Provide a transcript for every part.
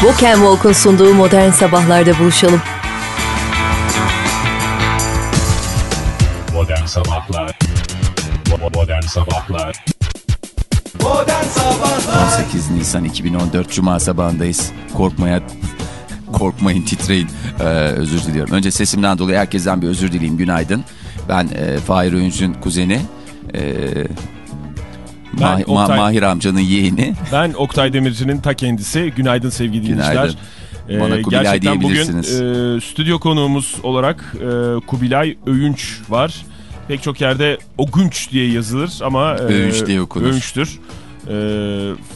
Walk and Walk'un sunduğu Modern Sabahlar'da buluşalım. Modern Sabahlar Modern Sabahlar 18 Nisan 2014 Cuma sabahındayız. Korkmaya korkmayın titreyin. Ee, özür diliyorum. Önce sesimden dolayı herkesten bir özür dileyim. Günaydın. Ben e, Fahir Öğünç'ün kuzeni. E, Ben Ma- Ma- Oktay- Mahir amcanın yeğeni. Ben Oktay Demirci'nin ta kendisi. Günaydın sevgili dinleyiciler. Günaydın. Kubilay gerçekten bugün e, stüdyo konuğumuz olarak e, Kubilay Övünç var. Pek çok yerde Ogunç diye yazılır ama e, Övünç diye okunur. Övünç'tür. E,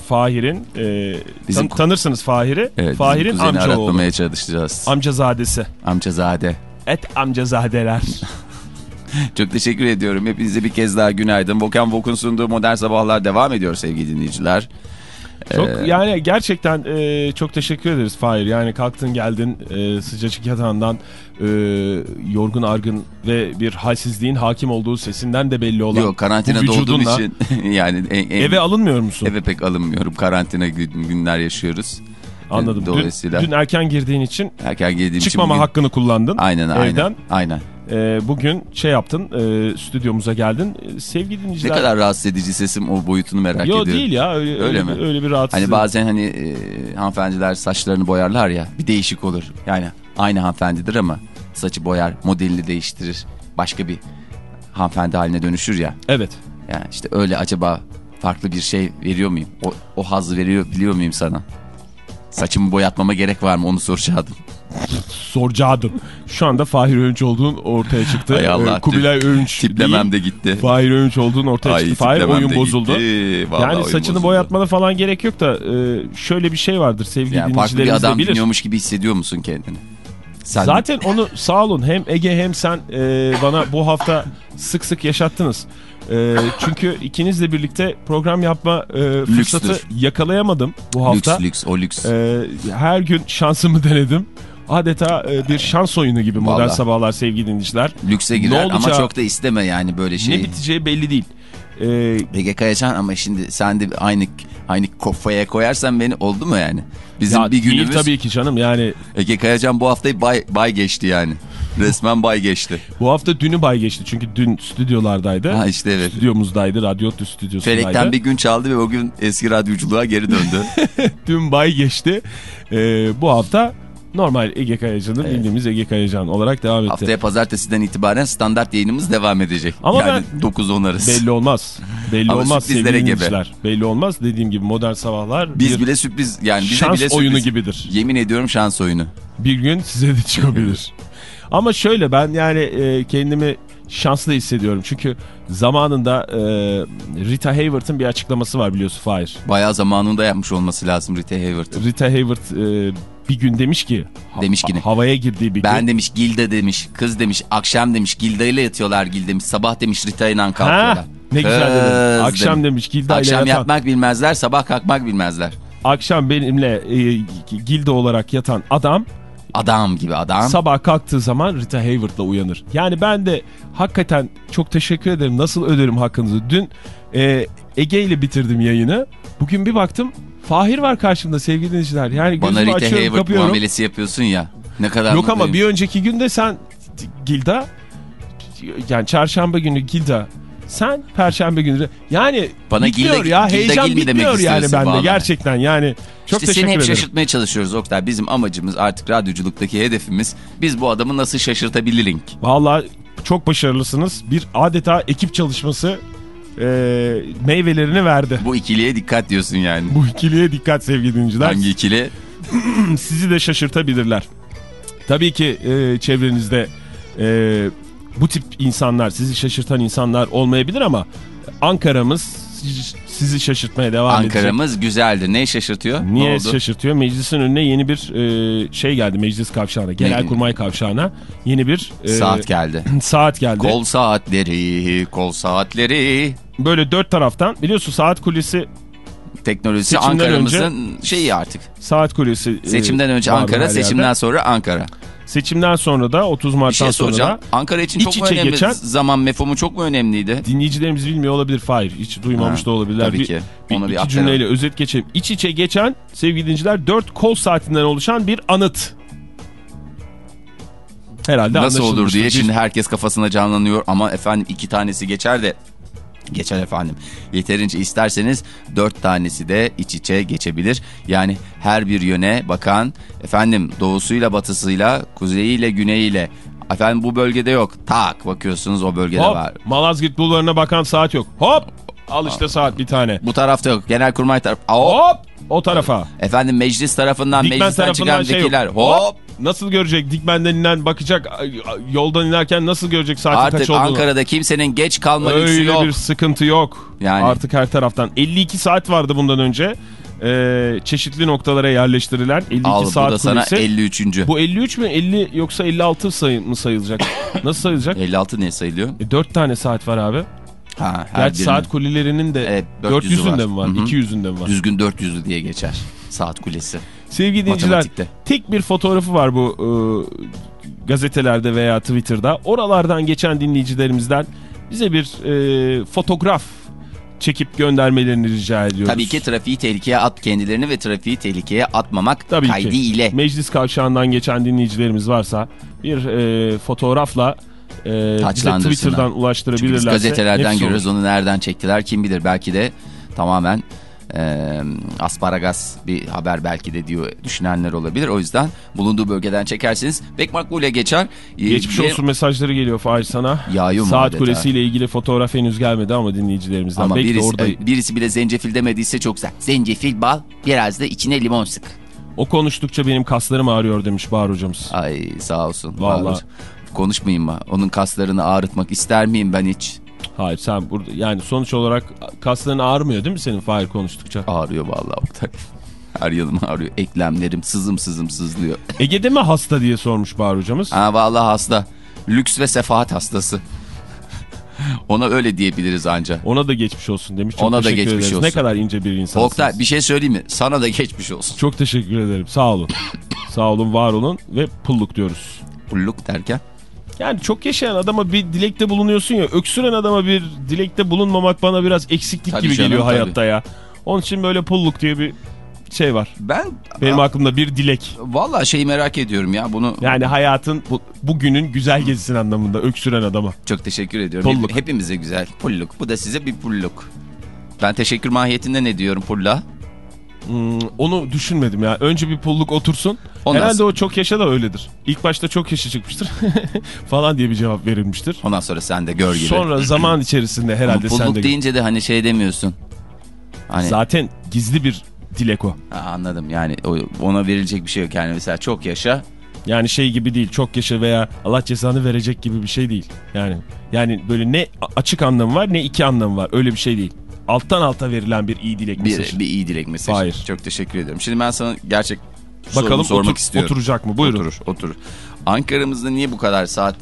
Fahir'in e, Bizim- tan- tanırsınız Fahir'i. Evet, Fahir'in bizim kuzeni amca oğlu. aratmamaya çalışacağız. Amcazadesi. Amcazade. Et amcazadeler. Çok teşekkür ediyorum. Hepinize bir kez daha günaydın. Volkan Volk'un sunduğu Modern Sabahlar devam ediyor sevgili dinleyiciler. Çok Ee, yani gerçekten e, çok teşekkür ederiz Fahir. Yani kalktın geldin e, sıcacık yatağından e, yorgun argın ve bir halsizliğin hakim olduğu sesinden de belli olan Yok karantinada olduğum için yani en, en- eve alınmıyor musun? eve pek alınmıyorum. Karantina gün- günler yaşıyoruz. Anladım. Dün- Dolayısıyla Dün, erken girdiğin için erken geldiğim çıkmama için bugün- hakkını kullandın. Aynen aynen. Evden. Aynen. E, bugün şey yaptın e, stüdyomuza geldin. E, sevgili Ne dinleyiciler. kadar rahatsız edici sesim o boyutunu merak Yo ediyorum. değil ya öyle, Öyle öyle, mi? öyle bir rahatsızlık. Hani bazen hani e, hanımefendiler saçlarını boyarlar ya bir değişik olur. Yani aynı hanımefendidir ama saçı boyar, modelini değiştirir. Başka bir hanımefendi haline dönüşür ya. Evet. Yani işte öyle acaba farklı bir şey veriyor muyum? O, o hazzı veriyor biliyor muyum sana? Saçımı boyatmama gerek var mı onu soracaktım. Soracaktım. Şu anda Fahir Öğünç olduğun ortaya çıktı. Hay Allah, E, Kubilay Öğünç Tiplemem de gitti. Fahir Öğünç olduğun ortaya Ay, çıktı. Fahir oyun bozuldu. gitti. Vallahi yani oyun saçını bozuldu. boyatmana falan gerek yok da e, şöyle bir şey vardır sevgili Yani farklı bir dinleyicilerimiz adam bilir. dinliyormuş gibi hissediyor musun kendini? Sen Zaten onu sağ olun hem Ege hem sen e, bana bu hafta sık sık yaşattınız. E, çünkü ikinizle birlikte program yapma e, fırsatı Lükstür. yakalayamadım bu hafta. lüks lüks o lüks. E, her gün şansımı denedim. Adeta e, bir şans oyunu gibi modern Vallahi. sabahlar sevgili dinleyiciler. Lükse girer ama olacağı- çok da isteme yani böyle şey. Ne biteceği belli değil. E, Ege Kayacan ama şimdi sen de aynı aynı kafaya koyarsan beni oldu mu yani? Bizim ya bir değil günümüz tabii ki canım yani Ege Kayacan bu haftayı bay, bay geçti yani. Resmen bay geçti. bu hafta dünü bay geçti çünkü dün stüdyolardaydı. Ha işte evet. Stüdyomuzdaydı, radyo stüdyosundaydı. Felekten bir gün çaldı ve o gün eski radyoculuğa geri döndü. Dün bay geçti. Ee, bu hafta normal Ege Kayacan'ın bildiğimiz Ege Kayacan olarak devam etti. Haftaya pazartesiden itibaren standart yayınımız devam edecek. Ama yani ben- 9-10 arası. Belli olmaz. Belli Ama olmaz sürprizlere gebe. Belli olmaz. Dediğim gibi modern sabahlar Biz bile sürpriz yani bize şans bile sürpriz. oyunu gibidir. Yemin ediyorum şans oyunu. Bir gün size de çıkabilir. Ama şöyle ben yani e, kendimi şanslı hissediyorum. Çünkü zamanında e, Rita Hayworth'ın bir açıklaması var biliyorsun Fahir. Bayağı zamanında yapmış olması lazım Rita Hayworth. Rita Hayworth e, bir gün demiş ki ha- Demiş ki ne? havaya girdiği bir gün. Ben demiş Gilda demiş kız demiş akşam demiş Gilda ile yatıyorlar Gil demiş sabah demiş Rita ile kalkıyorlar. Ha, ne güzel Kız dedin. Akşam demiş Gilda ile Akşam yatan. yatmak bilmezler sabah kalkmak bilmezler. akşam benimle e, gilde olarak yatan adam Adam gibi adam. sabah kalktığı zaman Rita Hayworth'la uyanır. Yani ben de hakikaten çok teşekkür ederim. Nasıl öderim hakkınızı? Dün e, Ege ile bitirdim yayını. Bugün bir baktım Fahir var karşımda sevgili dinleyiciler. Yani Bana Rita açıyorum Hayworth kapıyorum. muamelesi yapıyorsun ya. Ne kadar Yok ama bir önceki günde sen Gilda yani çarşamba günü Gilda sen perşembe günü yani Bana bitmiyor ya heyecan Gil mi demek bitmiyor yani bende gerçekten yani çok İşte teşekkür seni hep ederim. şaşırtmaya çalışıyoruz Oktay. Bizim amacımız artık radyoculuktaki hedefimiz biz bu adamı nasıl şaşırtabilirik? Vallahi çok başarılısınız. Bir adeta ekip çalışması e, meyvelerini verdi. Bu ikiliye dikkat diyorsun yani. Bu ikiliye dikkat sevgili dinleyiciler. Hangi ikili? Sizi de şaşırtabilirler. Tabii ki e, çevrenizde e, bu tip insanlar, sizi şaşırtan insanlar olmayabilir ama Ankara'mız sizi- şaşırtmaya devam edecek. Ankara'mız güzeldir. Ne şaşırtıyor? Ne Niye oldu? şaşırtıyor? Meclisin önüne yeni bir e, şey geldi meclis kavşağına, genelkurmay kavşağına yeni bir e, Saat geldi. saat geldi. Kol saatleri, kol saatleri. Böyle dört taraftan biliyorsun saat kulesi Teknolojisi Seçimden Ankara'mızın şeyi artık. saat kulesi e, Seçimden önce Ankara, her yerde. seçimden sonra Ankara. Seçimden sonra da 30 Bir Mart'tan şey sonra da Ankara için iç çok mu önemli geçen- zaman mefhumu çok mu önemliydi? dinleyicilerimiz bilmiyor olabilir. Hayır hiç duymamış Ha, da olabilirler. tabii bir, ki. Bir, bir iki cümleyle özet geçelim. İç içe geçen sevgili dinleyiciler 4 kol saatinden oluşan bir anıt. Herhalde Nasıl olur diye Bir- şimdi herkes kafasına canlanıyor ama efendim iki tanesi geçer de geçer efendim. Yeterince isterseniz dört tanesi de iç içe geçebilir. Yani her bir yöne bakan efendim doğusuyla batısıyla kuzeyiyle güneyiyle efendim bu bölgede yok. Tak bakıyorsunuz o bölgede Hop var. Malazgirt bulvarına bakan saat yok. Hop al işte saat bir tane. Bu tarafta yok. Genelkurmay tarafı. Hop. Hop o tarafa. Efendim meclis tarafından Dikmen meclisten tarafından çıkan şey yok. vekiller. Hop. Nasıl görecek? Dikmen'den inen bakacak yoldan inerken nasıl görecek saatin Artık kaç olduğunu? Ankara'da kimsenin geç kalma lüksü Öyle yok. bir sıkıntı yok. Yani. Artık her taraftan. 52 saat vardı bundan önce. Ee, çeşitli noktalara yerleştirilen 52 Al bu saat da sana kulesi. 53. Bu 53 mü 50 yoksa 56 sayı mı sayılacak? Nasıl sayılacak? 56 ne sayılıyor? E, 4 tane saat var abi. Ha, her Gerçi birinin saat kulelerinin de Evet, 400'ü 400'ünde var. mi var? Hı hı. 200'ünde mi var? düzgün 400'lü diye geçer. Saat kulesi. Sevgili dinleyiciler tek bir fotoğrafı var bu e, gazetelerde veya Twitter'da. Oralardan geçen dinleyicilerimizden bize bir e, fotoğraf çekip göndermelerini rica ediyoruz. Tabii ki trafiği tehlikeye at kendilerini ve trafiği tehlikeye atmamak Tabii kaydı ki. ile. Meclis kavşağından geçen dinleyicilerimiz varsa bir e, fotoğrafla e, bize Taçlandırsınlar. Twitter'dan Çünkü ulaştırabilirlerse. biz gazetelerden görüyoruz olur. onu nereden çektiler kim bilir. Belki de tamamen e, asparagas bir haber belki de diyor düşünenler olabilir. O yüzden bulunduğu bölgeden çekerseniz pek makbule geçer. E, Geçmiş bir- olsun mesajları geliyor Fahir sana. Yağıyor Saat adeta? kulesiyle ilgili fotoğraf henüz gelmedi ama dinleyicilerimizden. Ama Belki birisi, orada birisi bile zencefil demediyse çok güzel. Zencefil, bal, biraz da içine limon sık. o konuştukça benim kaslarım ağrıyor demiş Bahar hocamız. Ay sağ olsun. Vallahi. Konuşmayayım mı? Onun kaslarını ağrıtmak ister miyim ben hiç? Hayır sen burada yani sonuç olarak kasların ağrımıyor değil mi senin Fahir konuştukça? Ağrıyor vallahi. Oktay. Her yanım ağrıyor. Eklemlerim sızım sızım sızlıyor. Ege'de mi hasta diye sormuş Bahar hocamız. Ha vallahi hasta. Lüks ve sefahat hastası. Ona öyle diyebiliriz anca. Ona da geçmiş olsun demiş. Çok Ona da geçmiş ederiz. olsun. Ne kadar ince bir insansınız. Oktay bir şey söyleyeyim mi? Sana da geçmiş olsun. Çok teşekkür ederim. Sağ olun. Sağ olun, var olun ve pulluk diyoruz. Pulluk derken. Yani çok yaşayan adama bir dilekte bulunuyorsun ya. Öksüren adama bir dilekte bulunmamak bana biraz eksiklik Tabii gibi canım, geliyor tabii. hayatta ya. Onun için böyle pulluk diye bir şey var. Ben Benim Aa, aklımda bir dilek. vallahi şeyi merak ediyorum ya bunu. Yani hayatın bu, bugünün güzel geçsin anlamında öksüren adama. Çok teşekkür ediyorum. Pulluk. Hep- hepimize güzel. Pulluk. Bu da size bir pulluk. Ben teşekkür mahiyetinde ne diyorum pulla? Hmm, onu düşünmedim ya. Önce bir pulluk otursun. Ondan Herhalde sonra- o çok yaşa da öyledir. İlk başta çok yaşa çıkmıştır falan diye bir cevap verilmiştir. Ondan sonra sen de gör gibi. Sonra zaman içerisinde herhalde sen pulluk de... deyince de hani şey demiyorsun. Hani Zaten gizli bir dilek o. Ha, anladım yani ona verilecek bir şey yok. Yani mesela çok yaşa. Yani şey gibi değil çok yaşa veya Allah cezanı verecek gibi bir şey değil. Yani yani böyle ne açık anlamı var ne iki anlamı var öyle bir şey değil. Alttan alta verilen bir iyi dilek mesajı. Bir, bir iyi dilek mesajı. Hayır. Çok teşekkür ediyorum. Şimdi ben sana gerçek Bakalım sormak otur- istiyorum. oturacak mı? Buyurun. Oturur, oturur. Ankara'mızda niye bu kadar saat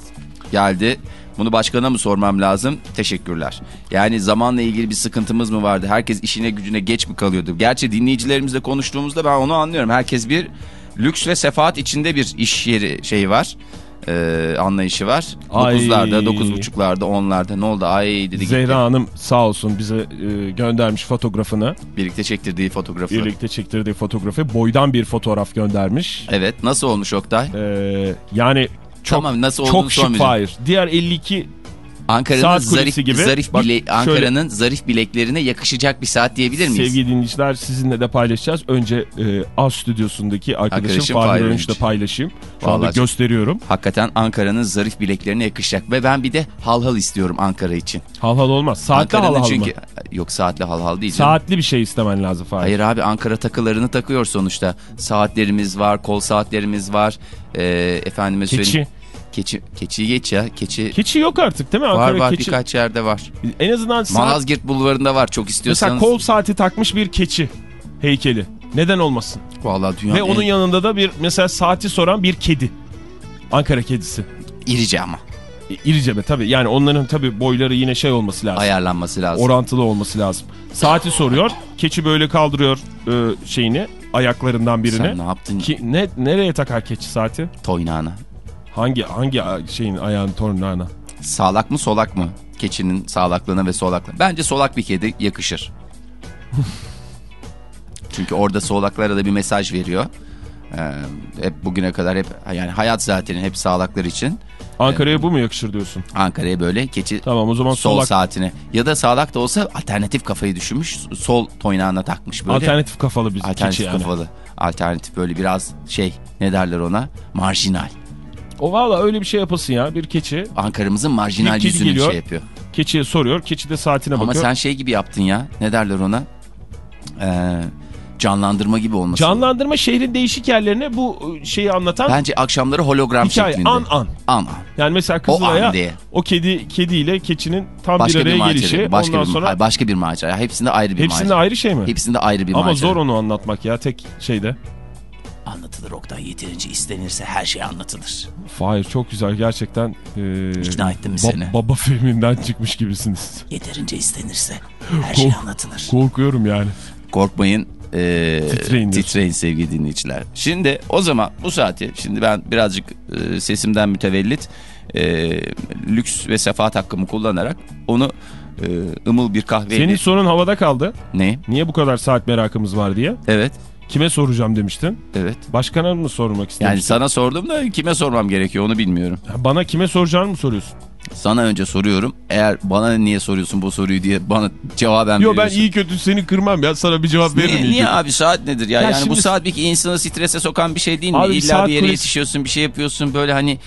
geldi? Bunu başkana mı sormam lazım? Teşekkürler. Yani zamanla ilgili bir sıkıntımız mı vardı? Herkes işine gücüne geç mi kalıyordu? Gerçi dinleyicilerimizle konuştuğumuzda ben onu anlıyorum. Herkes bir lüks ve sefaat içinde bir iş yeri şey var. Ee, anlayışı var. Ay. 9'larda, 9.30'larda, 10'larda ne oldu? Ay dedi gitti. Zehra Hanım sağ olsun bize e, göndermiş fotoğrafını. Birlikte çektirdiği fotoğrafı. Birlikte çektirdiği fotoğrafı boydan bir fotoğraf göndermiş. Evet nasıl olmuş Oktay? Ee, yani çok Tamam, nasıl çok şık. Fahir. Diğer 52 Ankara'nın zarif gibi. zarif bile Ankara'nın zarif bileklerine yakışacak bir saat diyebilir miyiz? sevgili dinleyiciler sizinle de paylaşacağız. Önce e, A stüdyosundaki arkadaşım, Arkadaşım Önç. paylaşayım. Şu anda Vallahi gösteriyorum. Hakikaten Ankara'nın zarif bileklerine yakışacak ve ben bir de halhal istiyorum Ankara için. Hal hal olmaz. Saatli hal Ankara'nın hal çünkü mı? yok saatli halhal değil. canım. Saatli bir şey istemen lazım Fahir. Hayır abi Ankara takılarını takıyor sonuçta. Saatlerimiz var, kol saatlerimiz var. Ee, efendime söyleyeyim. Keçi. Keçiyi geç ya. Keçi, Keçi yok artık değil mi? var Ankara var keçi. birkaç yerde var. En azından saat... Malazgirt bulvarında var çok Mesela istiyorsanız. kol saati takmış bir keçi heykeli. Neden olmasın? Vallahi dünyanın Ve onun en yanında da bir mesela saati soran bir kedi. Ankara kedisi. irice ama. E, İriceme tabii. Yani onların tabii boyları yine şey olması lazım. Ayarlanması lazım. Orantılı olması lazım. Saati soruyor. Keçi böyle kaldırıyor e, şeyini ayaklarından birini. Sen ne yaptın? Ki ne nereye takar keçi saati? Toynağına. Hangi hangi şeyin ayağın tornağına? Sağlak mı solak mı? Keçinin sağlaklığına ve solaklığına. Bence solak bir kedi yakışır. Çünkü orada solaklara da bir mesaj veriyor. Ee, hep bugüne kadar hep yani hayat zaten hep sağlaklar için. Ankara'ya bu mu yakışır diyorsun? Ankara'ya böyle keçi Tamam o zaman sol solak saatine ya da sağlak da olsa alternatif kafayı düşünmüş sol toynağına takmış böyle. alternatif kafalı bir alternatif keçi yani. kafalı. Alternatif böyle biraz şey ne derler ona marjinal. O valla öyle bir şey yapılsın ya bir keçi. Ankara'mızın marjinal Bir yüzünü geliyor. şey yapıyor. Keçiye soruyor. Keçi de saatine Ama bakıyor. sen şey gibi yaptın ya. Ne derler ona? Ee, canlandırma gibi olması. Canlandırma şehrin değişik yerlerine bu şeyi anlatan Bence akşamları hologram hikaye. şeklinde. An an. An an. Yani mesela O Kızılay'a diye. o, kedi kediyle keçinin tam Başka bir bir, araya macera. gelişi. Başka ondan bir, sonra hayır, başka bir macera. Hepsinde ayrı bir hepsinde macera. ayrı şey mi? Hepsinde ayrı bir Ama macera. zor onu anlatmak ya tek şeyde. Anlatılır Oktay yeterince istenirse her şey anlatılır. Fahir çok güzel gerçekten. E, İkna ettim ba- seni? Baba filminden çıkmış gibisiniz. Yeterince istenirse her şey anlatılır. Korkuyorum yani. Korkmayın. ee, Titreyin sevgili dinleyiciler. Şimdi o zaman bu saati şimdi ben birazcık e, sesimden mütevellit e, lüks ve sefahat hakkımı kullanarak onu e, ımıl bir kahveyle. Senin sorun havada kaldı. Ne? Niye bu kadar saat merakımız var diye. Evet. Kime soracağım demiştin. Evet. Başkana mı sormak Yani istemiştin? sana sordum da kime sormam gerekiyor onu bilmiyorum. Bana kime soracağını mı soruyorsun? Sana önce soruyorum. Eğer bana niye soruyorsun bu soruyu diye bana cevaben Yok ben veriyorsun. iyi kötü seni kırmam ya sana bir cevap veririm. Niye, iyi niye kötü. abi saat nedir ya? Ya yani bu şimdi- saat bir insanı strese sokan bir şey değil mi? Abi İlla bir yere kulesi- yetişiyorsun bir şey yapıyorsun böyle hani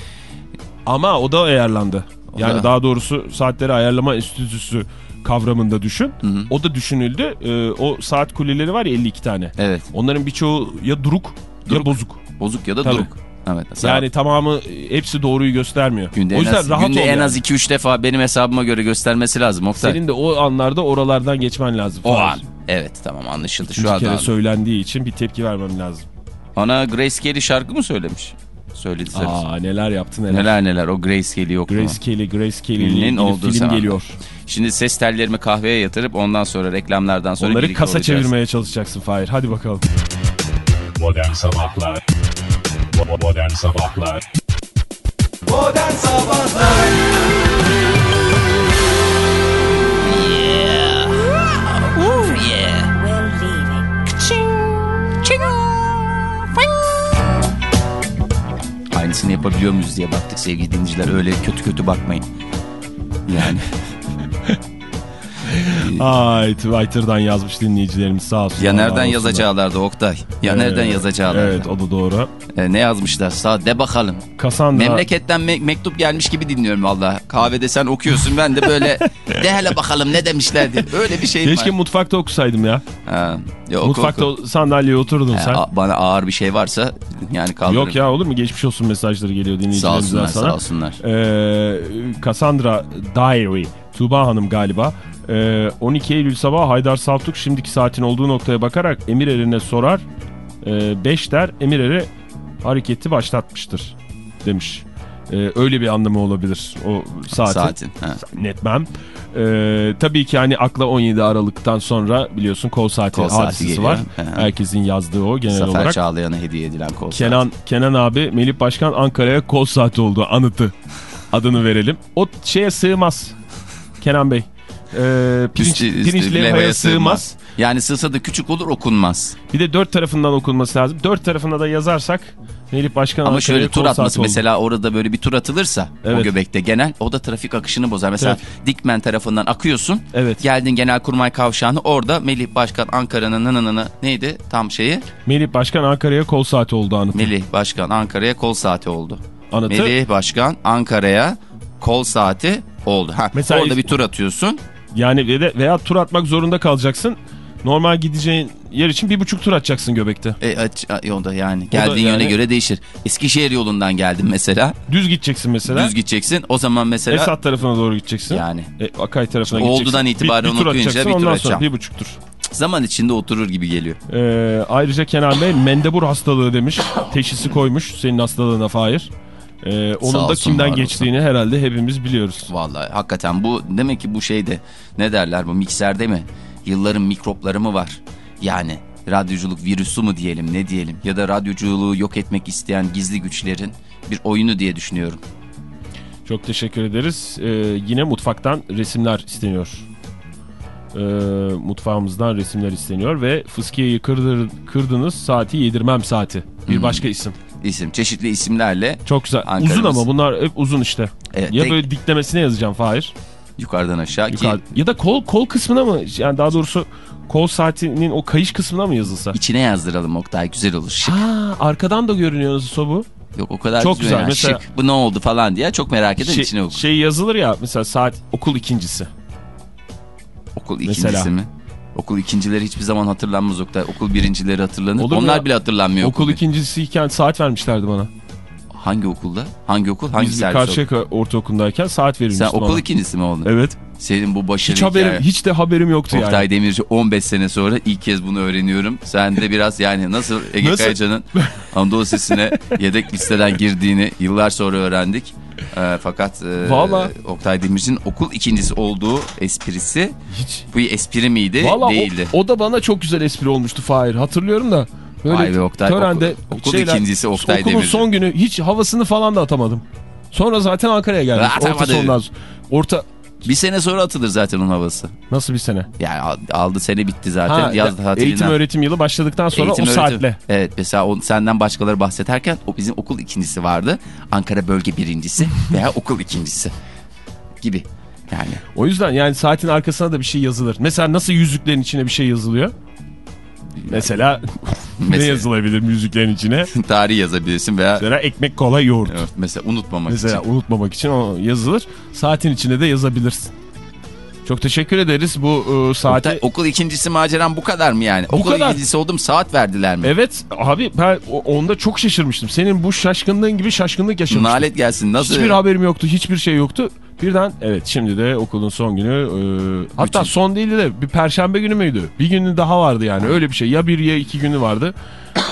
Ama o da ayarlandı. O yani da- daha doğrusu saatleri ayarlama enstitüsü kavramında düşün. hı. O da düşünüldü. Ee, o saat kuleleri var ya 52 tane. evet Onların birçoğu ya duruk, ya Duruk. bozuk. bozuk ya da Tabii. duruk. Evet. Yani tamamı hepsi doğruyu göstermiyor. günde o en yüzden az, rahat günde en yani. az 2-3 defa benim hesabıma göre göstermesi lazım Oktay. Senin de o anlarda oralardan geçmen lazım. O an. Evet tamam anlaşıldı şu anda. kere söylendiği için bir tepki vermem lazım. Ana Grace Kelly şarkı mı söylemiş? Söyledi söyledi. Aa neler yaptı neler. Neler neler o Grace Kelly yok mu? Grace Kelly, Grace Kelly Filmin ilgili olduğu film zaman. geliyor. Şimdi ses tellerimi kahveye yatırıp ondan sonra reklamlardan sonra Onları kasa olacağız. çevirmeye çalışacaksın Fahir. Hadi bakalım. Modern Sabahlar Bo- Modern Sabahlar Aynısını yapabiliyor muyuz diye baktık sevgili dinleyiciler. Öyle kötü kötü bakmayın. Yani Ay Twitter'dan yazmış dinleyicilerimiz sağ olsun. ya nereden olsunlar. yazacaklardı Oktay? Ya nereden Ee, yazacaklardı? Evet o da doğru. E, ne yazmışlar? Sağ de bakalım. Cassandra Memleketten me- mektup gelmiş gibi dinliyorum valla. Kahvede sen okuyorsun ben de böyle de hele bakalım ne demişlerdi. Öyle bir şey Keşke var. mutfakta okusaydım ya. Ha, ya oku, Mutfakta oku. sandalyeye oturdun E, sen. bana ağır bir şey varsa yani kaldırırım. Yok ya olur mu? Geçmiş olsun mesajları geliyor Sağ dinleyicilerimizden olsunlar sana. sağ olsunlar. Ee, Cassandra Diary. Tuğba Hanım galiba. Ee, 12 Eylül sabahı Haydar Saltuk şimdiki saatin olduğu noktaya bakarak Emir Er'ine sorar. 5 der Emir Er'e hareketi başlatmıştır demiş. Ee, öyle bir anlamı olabilir o saatin. Saatin. Netmem. Ee, tabii ki hani akla 17 Aralık'tan sonra biliyorsun kol saati Kol saati hadisesi geliyor. var. Hı. Herkesin yazdığı o genel Zafer olarak. Çağlayan'a hediye edilen kol saati. Kenan Kenan abi Melih Başkan Ankara'ya kol saati oldu anıtı adını verelim. O şeye sığmaz Kenan Bey. Ee, pirinç, pirinç levhaya levhaya sığmaz. Yani sığsa da küçük olur okunmaz. Bir de dört tarafından okunması lazım. Dört tarafına da yazarsak Melih Başkan Ama şöyle tur atması mesela orada böyle bir tur atılırsa o Evet. göbekte genel o da trafik akışını bozar. Mesela Dikmen tarafından akıyorsun. Evet. Geldin Genelkurmay Kavşağı'nı orada Melih Başkan Ankara'nın neydi tam şeyi? Melih Başkan Ankara'ya kol saati oldu anıtı. Melih Başkan Ankara'ya kol saati oldu. anıtı. Melih Başkan Ankara'ya kol saati oldu. Ha, Mesela- orada bir tur atıyorsun. Yani ve de- veya tur atmak zorunda kalacaksın. Normal gideceğin yer için bir buçuk tur atacaksın göbekte. E, aç, a- yolda yani geldiğin yani- yöne göre değişir. Eskişehir yolundan geldim mesela. Düz gideceksin mesela. Düz gideceksin. O zaman mesela Esat tarafına doğru gideceksin. yani E, Akay tarafına Oldu'dan gideceksin. itibaren bir, bir tur okuyunca bir tur ondan sonra atacağım. bir buçuk tur. zaman içinde oturur gibi geliyor. Ee, ayrıca Kenan Bey mendebur hastalığı demiş. Teşhisi koymuş senin hastalığına Fahir. Ee, onun Sağ da olsun, kimden geçtiğini herhalde hepimiz biliyoruz. Vallahi hakikaten bu demek ki bu şeyde ne derler bu mikserde mi? Yılların mikropları mı var? Yani radyoculuk virüsü mü diyelim ne diyelim ya da radyoculuğu yok etmek isteyen gizli güçlerin bir oyunu diye düşünüyorum. Çok teşekkür ederiz. Ee, yine mutfaktan resimler isteniyor. Ee, mutfağımızdan resimler isteniyor ve fıskiyeyi kırdır, kırdınız saati yedirmem saati. Bir Hmm. başka isim. İsim, çeşitli isimlerle Çok güzel. Uzun ama bunlar hep uzun işte. Evet, ya tek- böyle diklemesine yazacağım Fahir. yukarıdan aşağı Yukarı- ki Ya da kol kol kısmına mı? Yani daha doğrusu kol saatinin o kayış kısmına mı yazılsa? içine yazdıralım Oktay güzel olur. Şık. Ha, arkadan da görünüyor nasıl bu? Yok o kadar Çok güzel. güzel. yani. Mesela- Şık. Bu ne oldu falan diye çok merak eden Şey, içine oku. şey yazılır ya mesela saat okul ikincisi. Okul mesela. ikincisi mi? Okul ikincileri hiçbir zaman hatırlanmaz Oktay. Okul birincileri hatırlanır. Olur Onlar ya? bile hatırlanmıyor. okul okul ikincisiyken saat vermişlerdi bana. Hangi okulda? Hangi okul? Hangi Biz servis? Karşıyaka Ortaokulu'ndayken saat Sen verilmişti okul bana. ikincisi mi oldun? Evet. Senin bu başarı Hiç haberim, hikaye- hiç de haberim yoktu Oktay yani. Demirci 15 sene sonra ilk kez bunu öğreniyorum. Sen de biraz yani nasıl Ege? Kayacan'ın Anadolu Sesi'ne yedek listeden girdiğini yıllar sonra öğrendik. Ee, fakat e, Vallahi. Oktay Demirci'nin okul ikincisi olduğu esprisi Hiç. bu espri miydi? Valla Değildi. o, o da bana çok güzel espri olmuştu Fahir. Hatırlıyorum da. Böyle Vay be Oktay, törende okul- okul şeyler- ikincisi Oktay Okulun Demirci. son günü hiç havasını falan da atamadım. Sonra zaten Ankara'ya geldik. Orta sondan Orta Bir sene sonra atılır zaten onun havası. nasıl bir sene? Yani al- aldı sene bitti zaten. Ha, Yaz tatilinden. eğitim öğretim yılı başladıktan sonra Eğitim, o öğretim. saatle. Evet mesela o, senden başkaları bahsederken o bizim okul ikincisi vardı. Ankara bölge birincisi veya okul ikincisi gibi. Yani O yüzden yani saatin arkasına da bir şey yazılır. Mesela nasıl yüzüklerin içine bir şey yazılıyor? Mesela, ne Mesela- yazılabilir yüzüklerin içine? tarih yazabilirsin veya Mesela ekmek, kola, yoğurt. evet, mesela unutmamak Mesela için. unutmamak için o yazılır. Saatin içine de yazabilirsin. Çok teşekkür ederiz bu e, saati. Oktay, okul ikincisi maceram bu kadar mı yani? Bu okul kadar. ikincisi oldum saat verdiler mi? Evet abi ben onda çok şaşırmıştım. Senin bu şaşkınlığın gibi şaşkınlık yaşamıştım. Nalet gelsin nasıl? Hiçbir haberim yoktu, hiçbir şey yoktu. Birden evet şimdi de okulun son günü e, hatta Bütün- son değildi de bir perşembe günü müydü? Bir günü daha vardı yani öyle bir şey. Ya bir ya iki günü vardı.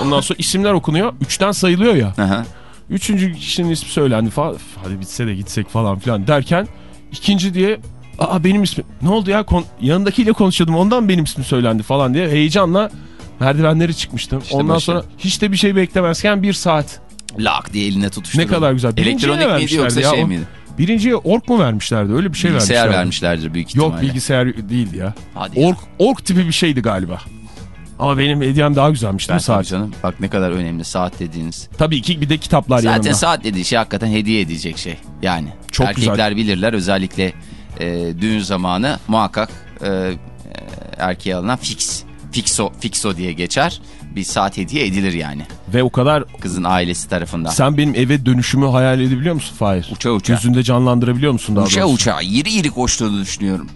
Ondan sonra isimler okunuyor. Üçten sayılıyor ya. Aha. Üçüncü kişinin ismi söylendi falan. Hadi bitse de gitsek falan filan derken ikinci diye aa benim ismim ne oldu ya Kon yanındakiyle konuşuyordum ondan benim ismim söylendi falan diye heyecanla merdivenleri çıkmıştım. İşte Ondan başı. sonra hiç de bir şey beklemezken bir saat. Lak diye eline tutuşturdu. Ne kadar güzel. Birinciye Elektronik miydi yoksa ya? şey miydi? Birinciye ork mu vermişlerdi öyle bir şey Bilgisayar vermişlerdi. vermişlerdir büyük ihtimalle. Yok bilgisayar değildi ya. Hadi ya. Ork, ork tipi bir şeydi galiba. Ama benim hediyem daha güzelmiş değil mi saat? canım. Bak ne kadar önemli saat dediğiniz. Tabii ki bir de kitaplar Zaten yanında. saat dediği şey hakikaten hediye edecek şey. Yani Çok erkekler bilirler özellikle e, düğün zamanı muhakkak e, e, erkeğe alınan fix. Fixo, fixo diye geçer. Bir saat hediye edilir yani. Ve o kadar Kızın ailesi tarafından. sen benim eve dönüşümü hayal edebiliyor musun Fahir? Uça uça. Gözünde canlandırabiliyor musun daha Uça doğrusu? uça. Yiri yiri koştuğunu düşünüyorum.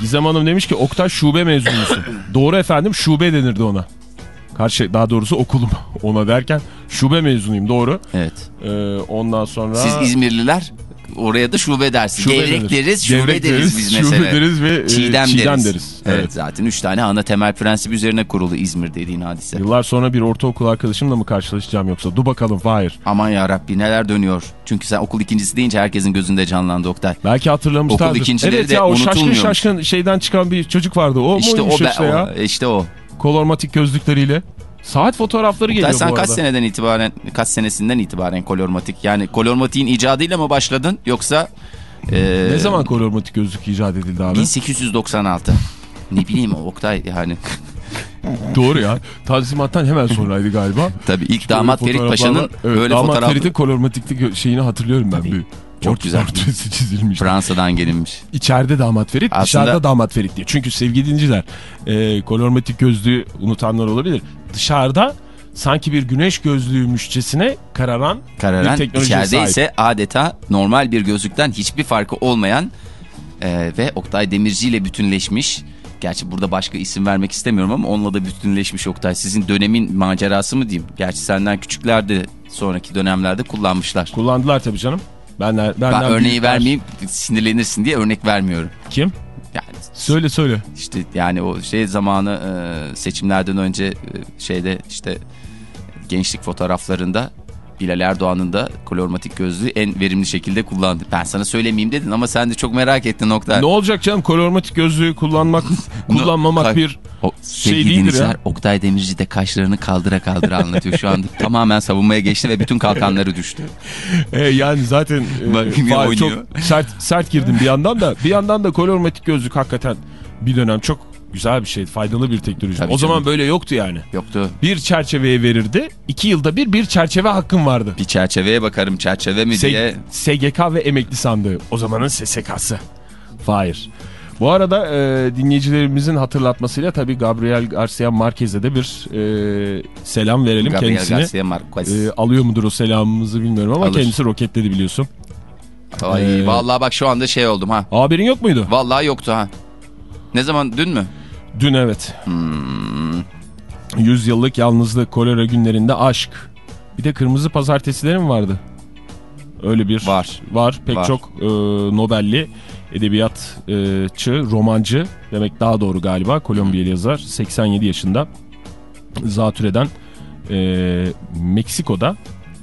Gizem Hanım demiş ki Oktay şube mezunusun. Doğru efendim şube denirdi ona. Karşı daha doğrusu okulum ona derken şube mezunuyum doğru. Evet. Ee, ondan sonra... Siz İzmirliler oraya da şube dersin. Şube Gevrek deriz, şube Gevrek deriz biz şube mesela. deriz ve e, Çiğdem, çiğdem deriz. deriz. Evet. Evet. zaten üç tane ana temel prensip üzerine kurulu İzmir dediğin hadise. Yıllar sonra bir ortaokul arkadaşımla mı karşılaşacağım yoksa? Dur bakalım Fahir. Aman ya Rabbi neler dönüyor. Çünkü sen okul ikincisi deyince herkesin gözünde canlandı Oktay. Belki hatırlamışlardır. Okul ikincileri evet de ya o şaşkın şaşkın şeyden çıkan bir çocuk vardı. O İşte o, muymuş be, işte ya? o işte o. Kolormatik gözlükleriyle. Saat fotoğrafları geliyor sen bu kaç arada. seneden itibaren kaç senesinden itibaren kolormatik yani kolormatiğin icadıyla mı başladın yoksa e, Ne zaman kolormatik gözlük icat edildi abi? 1896. ne bileyim Oktay yani Doğru ya. Tanzimattan hemen sonraydı galiba. tabii ilk Böyle damat Ferit Paşa'nın evet, böyle damat fotoğraf Ferit'in kolormatikli şeyini hatırlıyorum ben. Bir. Çok güzel. Portresi çizilmiş. Fransa'dan gelinmiş. İçeride damat Ferit, Aslında- dışarıda damat Ferit diye. Çünkü sevgili dinciler, e, kolormatik gözlüğü unutanlar olabilir. Dışarıda sanki bir güneş gözlüğümüşçesine kararan bir Kararan teknolojiye içeride sahip. ise adeta normal bir gözlükten hiçbir farkı olmayan e, ve Oktay Demirci ile bütünleşmiş. Gerçi burada başka isim vermek istemiyorum ama onunla da bütünleşmiş Oktay. Sizin dönemin macerası mı diyeyim? Gerçi senden küçükler de sonraki dönemlerde kullanmışlar. Kullandılar tabii canım. Ben benden örneği büyükler. vermeyeyim sinirlenirsin diye örnek vermiyorum. Kim? Yani Söyle söyle. işte yani o şey zamanı e, seçimlerden önce e, şeyde işte gençlik fotoğraflarında Bilal Erdoğan'ın da kolormatik gözlüğü en verimli şekilde kullandı. Ben sana söylemeyeyim dedin ama sen de çok merak ettin Oktay. Ne olacak canım kolormatik gözlüğü kullanmak, kullanmamak bir O, şey değildir ya. Oktay Demirci de kaşlarını kaldıra kaldıra anlatıyor. Şu anda tamamen savunmaya geçti ve bütün kalkanları düştü. E, yani zaten e, çok sert, sert girdim bir yandan da bir yandan da kolormatik gözlük hakikaten bir dönem çok güzel bir şeydi. Faydalı bir teknoloji. Tabii o zaman canım. böyle yoktu yani. Yoktu. Bir çerçeveye verirdi. iki yılda bir bir çerçeve hakkın vardı. Bir çerçeveye bakarım çerçeve mi diye. S- SGK ve emekli sandığı. O zamanın SSK'sı. Fahir. Bu arada e, dinleyicilerimizin hatırlatmasıyla tabii Gabriel Garcia Marquez'e de bir e, selam verelim Gabriel kendisine. Garcia Marquez. E, alıyor mudur o selamımızı bilmiyorum ama Alır. kendisi roketledi biliyorsun. Ay, e, vallahi bak şu anda şey oldum ha. Haberin yok muydu? Vallahi yoktu ha. Ne zaman dün mü? Dün evet. Hmm, 100 yıllık yalnızlık, kolera günlerinde aşk. Bir de kırmızı pazartesileri mi vardı? Öyle bir Var. Var. Pek Var. çok e, Nobel'li edebiyatçı, romancı demek daha doğru galiba. Kolombiyalı yazar. 87 yaşında zatürreden e, Meksiko'da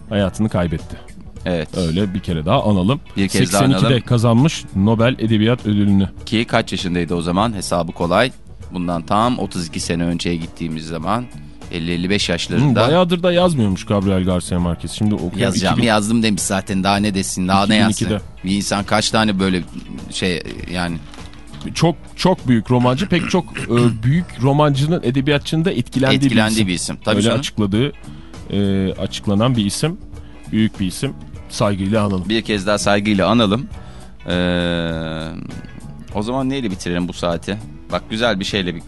hayatını kaybetti. Evet. Öyle bir kere daha analım. Bir kez daha 82'de analım. kazanmış Nobel Edebiyat Ödülünü. Ki kaç yaşındaydı o zaman? Hesabı kolay. Bundan tam 32 sene önceye gittiğimiz zaman 50-55 Hı, yaşlarında. bayağıdır da yazmıyormuş Gabriel Garcia Marquez. Şimdi okuyorum. Yazacağım 2000 yazdım demiş zaten daha ne desin daha ne yazsın. 2002'de. Bir insan kaç tane böyle şey yani çok çok büyük romancı pek çok e, büyük romancının edebiyatçının da etkilendiği, etkilendiği bir bir isim. isim. Tabii Öyle canım. açıkladığı e, açıklanan bir isim. Büyük bir isim. Saygıyla analım. Bir kez daha saygıyla analım. Ee, o zaman neyle bitirelim bu saati? Bak güzel bir şeyle bir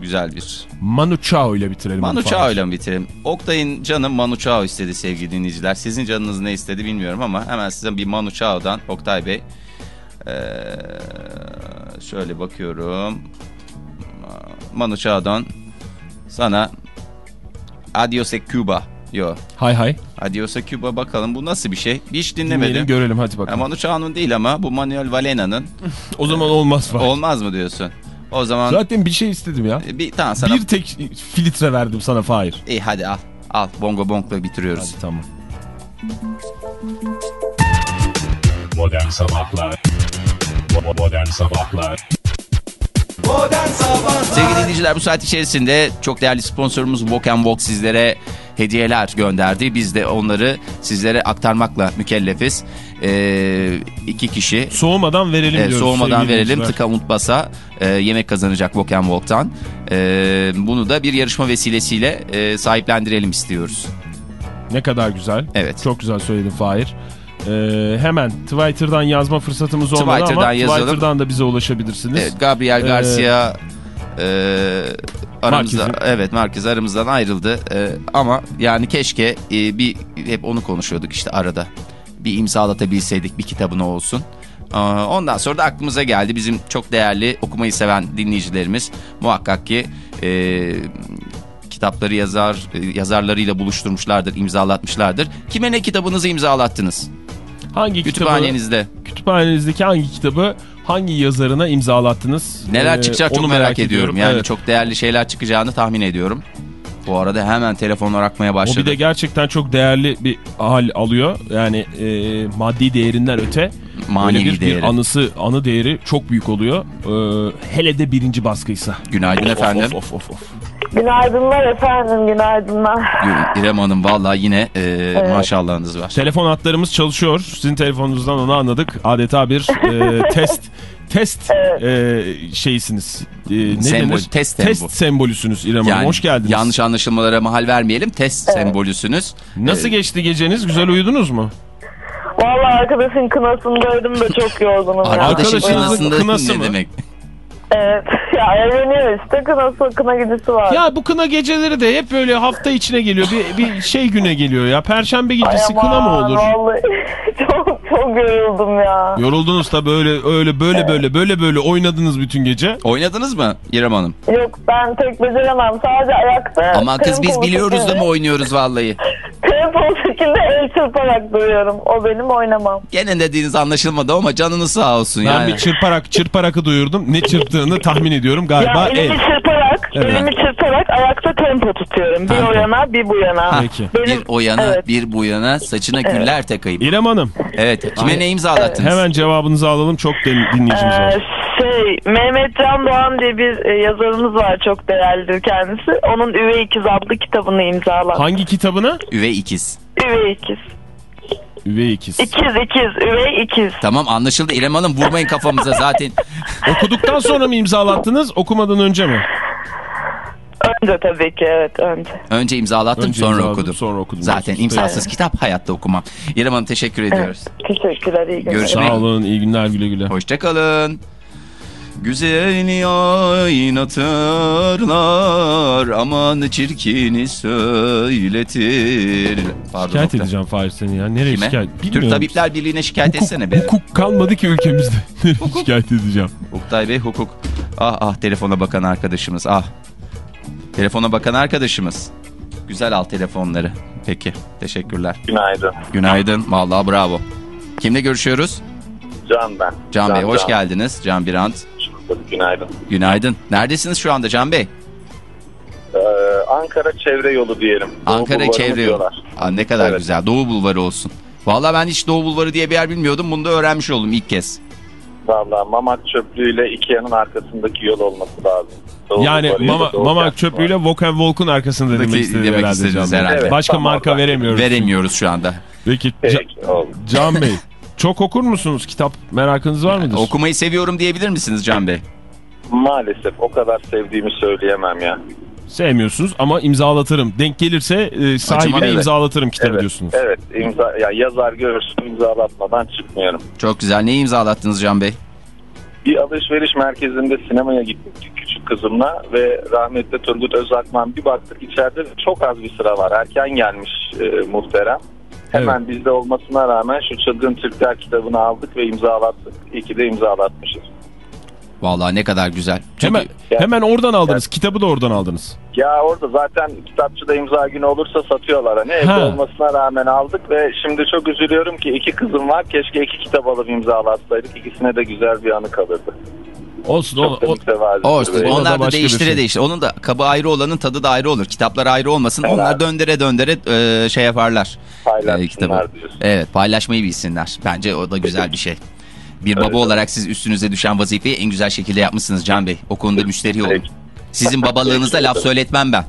güzel bir Manu Chao ile bitirelim. Manu. Chao ile mi bitirelim? Oktay'ın canı Manu Chao istedi sevgili dinleyiciler. Sizin canınız ne istedi bilmiyorum ama hemen size bir Manu Chao'dan Oktay Bey. Ee, şöyle bakıyorum. Manu Chao'dan sana Adios e Cuba. Yo. Hay hay. Adios e Cuba bakalım bu nasıl bir şey? Hiç Dinleyelim dinlemedim. görelim hadi Ha, bakalım. Manu Chao'nun değil ama bu Manuel Valena'nın. o zaman olmaz Fahir. Olmaz mı diyorsun? O zaman Zaten bir şey istedim ya. bir tamam sana. Bir tek filtre verdim sana Fahir. İyi hadi al. Al bongo bongla bitiriyoruz. Hadi tamam. Modern Sabahlar Bo- Modern Sabahlar Sevgili dinleyiciler bu saat içerisinde çok değerli sponsorumuz Walk and Walk sizlere hediyeler gönderdi. Biz de onları sizlere aktarmakla mükellefiz. Ee, iki kişi Soğumadan verelim Evet, diyoruz. soğumadan verelim. Tıka Mutbas'a e, yemek kazanacak Walk and Walk'tan. E, bunu da bir yarışma vesilesiyle e, sahiplendirelim istiyoruz. Ne kadar güzel. Evet. Çok güzel söyledin Fahir. Ee, hemen Twitter'dan yazma fırsatımız olmadı Twitter'dan ama yazalım. Twitter'dan da bize ulaşabilirsiniz. Evet, Gabriel Ee, Garcia e, aramızda Marquez'in. evet Marquez aramızdan ayrıldı E, ama yani keşke e, bir hep onu konuşuyorduk işte arada bir imzalatabilseydik bir kitabını olsun. Aa, Ondan sonra da aklımıza geldi bizim çok değerli okumayı seven dinleyicilerimiz muhakkak ki e, kitapları yazar e, yazarlarıyla buluşturmuşlardır, imzalatmışlardır. Kime ne kitabınızı imzalattınız? Hangi kitabı, Kütüphanenizde. kütüphanenizdeki hangi kitabı hangi yazarına imzalattınız? Neler Ee, çıkacak onu çok merak, ediyorum. Yani Evet. çok değerli şeyler çıkacağını tahmin ediyorum. Bu arada hemen telefonlar akmaya O başladı. bir de gerçekten çok değerli bir hal alıyor. Yani e, maddi değerinden öte Manevi bir, bir değeri. anısı anı değeri çok büyük oluyor. Ee, hele de birinci baskıysa. Günaydın efendim. Of of of of. Günaydınlar efendim, günaydınlar. Gü- İrem Hanım vallahi yine e, maşallahınız var. Telefon hatlarımız çalışıyor. Sizin telefonunuzdan onu anladık. Adeta bir e, test test e, şeysiniz. E, ne Sembol, denir? test test sembol. sembolüsünüz İrem Hanım. Yani Hoş geldiniz. yanlış anlaşılmalara mahal vermeyelim. Test sembolüsünüz. Nasıl geçti geceniz? Güzel uyudunuz mu? Vallahi arkadaşın kınasındaydım da çok yorgunum ya. Arkadaşın kınasında kınası ne demek? Evet, ya evleniyor işte kınası, kına gecesi var. Ya bu kına geceleri de hep böyle hafta içine geliyor. Bir, bir şey güne geliyor ya. Perşembe Ay gecesi kına mı aman, olur? Vallahi çok çok yoruldum ya. Yoruldunuz da böyle öyle böyle böyle böyle böyle oynadınız bütün gece. Oynadınız mı İrem Hanım? Yok ben tek beceremem sadece ayakta. Ama kız biz biliyoruz da mı oynuyoruz vallahi. Tempolu şekilde el çırparak duruyorum. O benim oynamam. Gene dediğiniz anlaşılmadı ama canınız sağ olsun Ben yani. bir çırparak çırparakı duyurdum. Ne çırptığını tahmin ediyorum galiba ya elimi el. çırparak, Evet. elimi çırparak ayakta tempo tutuyorum. Bir Tempo. o yana bir bu yana. Peki. Benim, Bir o yana evet. bir bu yana saçına güller takayım. İrem Hanım Evet kime ne imzalattınız? hemen cevabınızı alalım. Çok din- dinleyicimiz Ee, var. Şey Mehmet Can Doğan diye bir e, yazarımız var çok değerlidir kendisi. Onun Üvey İkiz adlı kitabını imzaladı. Hangi kitabını? Üvey ikiz. Üvey İkiz. Üvey ikiz. İkiz ikiz Üvey İkiz. Tamam anlaşıldı İrem Hanım vurmayın kafamıza zaten. Okuduktan sonra mı imzalattınız okumadan önce mi? Önce tabii ki evet önce. Önce imzalattım Önce sonra imzaladım, okudum. sonra okudum. Zaten imzasız kitap hayatta okumam. İrem Hanım teşekkür ediyoruz. Teşekkürler iyi günler. Görüşmek Sağ olun iyi günler güle güle. Hoşçakalın. Güzeli oynatırlar aman çirkini söyletir. Pardon. Şikayet Oktay. edeceğim Fahir seni ya. Nereye Kime? şikayet? Türk Bilmiyorum. Tabipler Birliği'ne şikayet Hukuk, etsene be. hukuk kalmadı ki ülkemizde. Nereye şikayet edeceğim. Oktay Bey hukuk. Ah ah telefona bakan arkadaşımız ah. Telefona bakan arkadaşımız. Güzel al telefonları. Peki teşekkürler. Günaydın. Günaydın. Vallahi bravo. Kimle görüşüyoruz? Can ben. Can, Bey hoş Can. geldiniz. Can Birant. Günaydın. Günaydın. Neredesiniz şu anda Can Bey? Ee, Ankara çevre yolu diyelim. Doğu Ankara Bulvarı çevre yolu. diyorlar? Aa, ne kadar Evet. güzel. Doğu Bulvarı olsun. Vallahi ben hiç Doğu Bulvarı diye bir yer bilmiyordum. Bunu da öğrenmiş oldum ilk kez. Valla Mamak çöplüğüyle Ikea'nın arkasındaki yol olması lazım. Doğu Yani Mama, Doğu Mama Kent çöplüğüyle Walk and Walk'un arkasında demek Demek istedi demek herhalde istediniz Bey. herhalde. Evet, Başka marka veremiyoruz. Veremiyoruz şu anda. Peki Peki. Can Bey çok okur musunuz kitap merakınız var mıdır? Okumayı seviyorum diyebilir misiniz Can Bey? Maalesef o kadar sevdiğimi söyleyemem ya. Sevmiyorsunuz ama imzalatırım. Denk gelirse e, sahibine evet. imzalatırım kitabı Evet, diyorsunuz. evet imza, ya yazar görürsün imzalatmadan çıkmıyorum. Çok güzel. Neyi imzalattınız Can Bey? Bir alışveriş merkezinde sinemaya gittik küçük kızımla ve rahmetli Turgut Özakman bir baktık içeride çok az bir sıra var. Erken gelmiş e, muhterem. Hemen bizde olmasına rağmen şu Çılgın Türkler kitabını aldık ve imzalattık. İyi ki de imzalatmışız. Vallahi ne kadar güzel. Çünkü Hemen, hemen oradan aldınız. Kitabı da oradan aldınız. Ya orada zaten kitapçıda imza günü olursa satıyorlar. Hani evde Ha. olmasına rağmen aldık ve şimdi çok üzülüyorum ki iki kızım var. Keşke iki kitap alıp imzalatsaydık. İkisine de güzel bir anı kalırdı. Olsun. O, Çok o. Olsun. O da Onlar da değiştire şey. değiştire. Onun da kabı ayrı olanın tadı da ayrı olur. Kitaplar ayrı olmasın. Evet. Onlar döndüre döndüre e, şey yaparlar. Paylaşsınlar E, diyorsun. Evet paylaşmayı bilsinler. Bence o da güzel bir şey. Bir baba Evet. olarak siz üstünüze düşen vazifeyi en güzel şekilde yapmışsınız Can Bey. O konuda müşteri olun. Sizin babalığınıza laf söyletmem ben.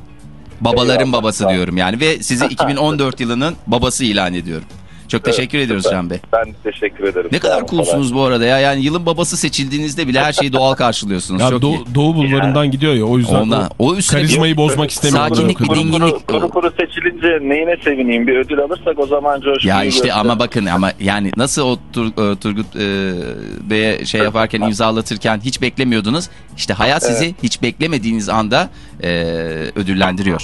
Babaların babası diyorum yani ve sizi 2014 yılının babası ilan ediyorum. Çok teşekkür ediyoruz süper. Can Bey. Ben teşekkür ederim. Ne kadar coolsunuz bu arada ya. Yani yılın babası seçildiğinizde bile her şeyi doğal karşılıyorsunuz. ya Çok Doğu, iyi. Doğu bulvarından gidiyor ya o yüzden Ondan, o üstüne bir- karizmayı bozmak istemiyorum. Sakinlik, bir dinginlik. kuru kuru seçilince neyine sevineyim? Bir ödül alırsak o zaman coşkuyu Ya işte göster. ama bakın ama yani nasıl o Tur- e, Turgut e, Bey'e şey yaparken imzalatırken hiç beklemiyordunuz. İşte hayat sizi hiç beklemediğiniz anda e, ödüllendiriyor.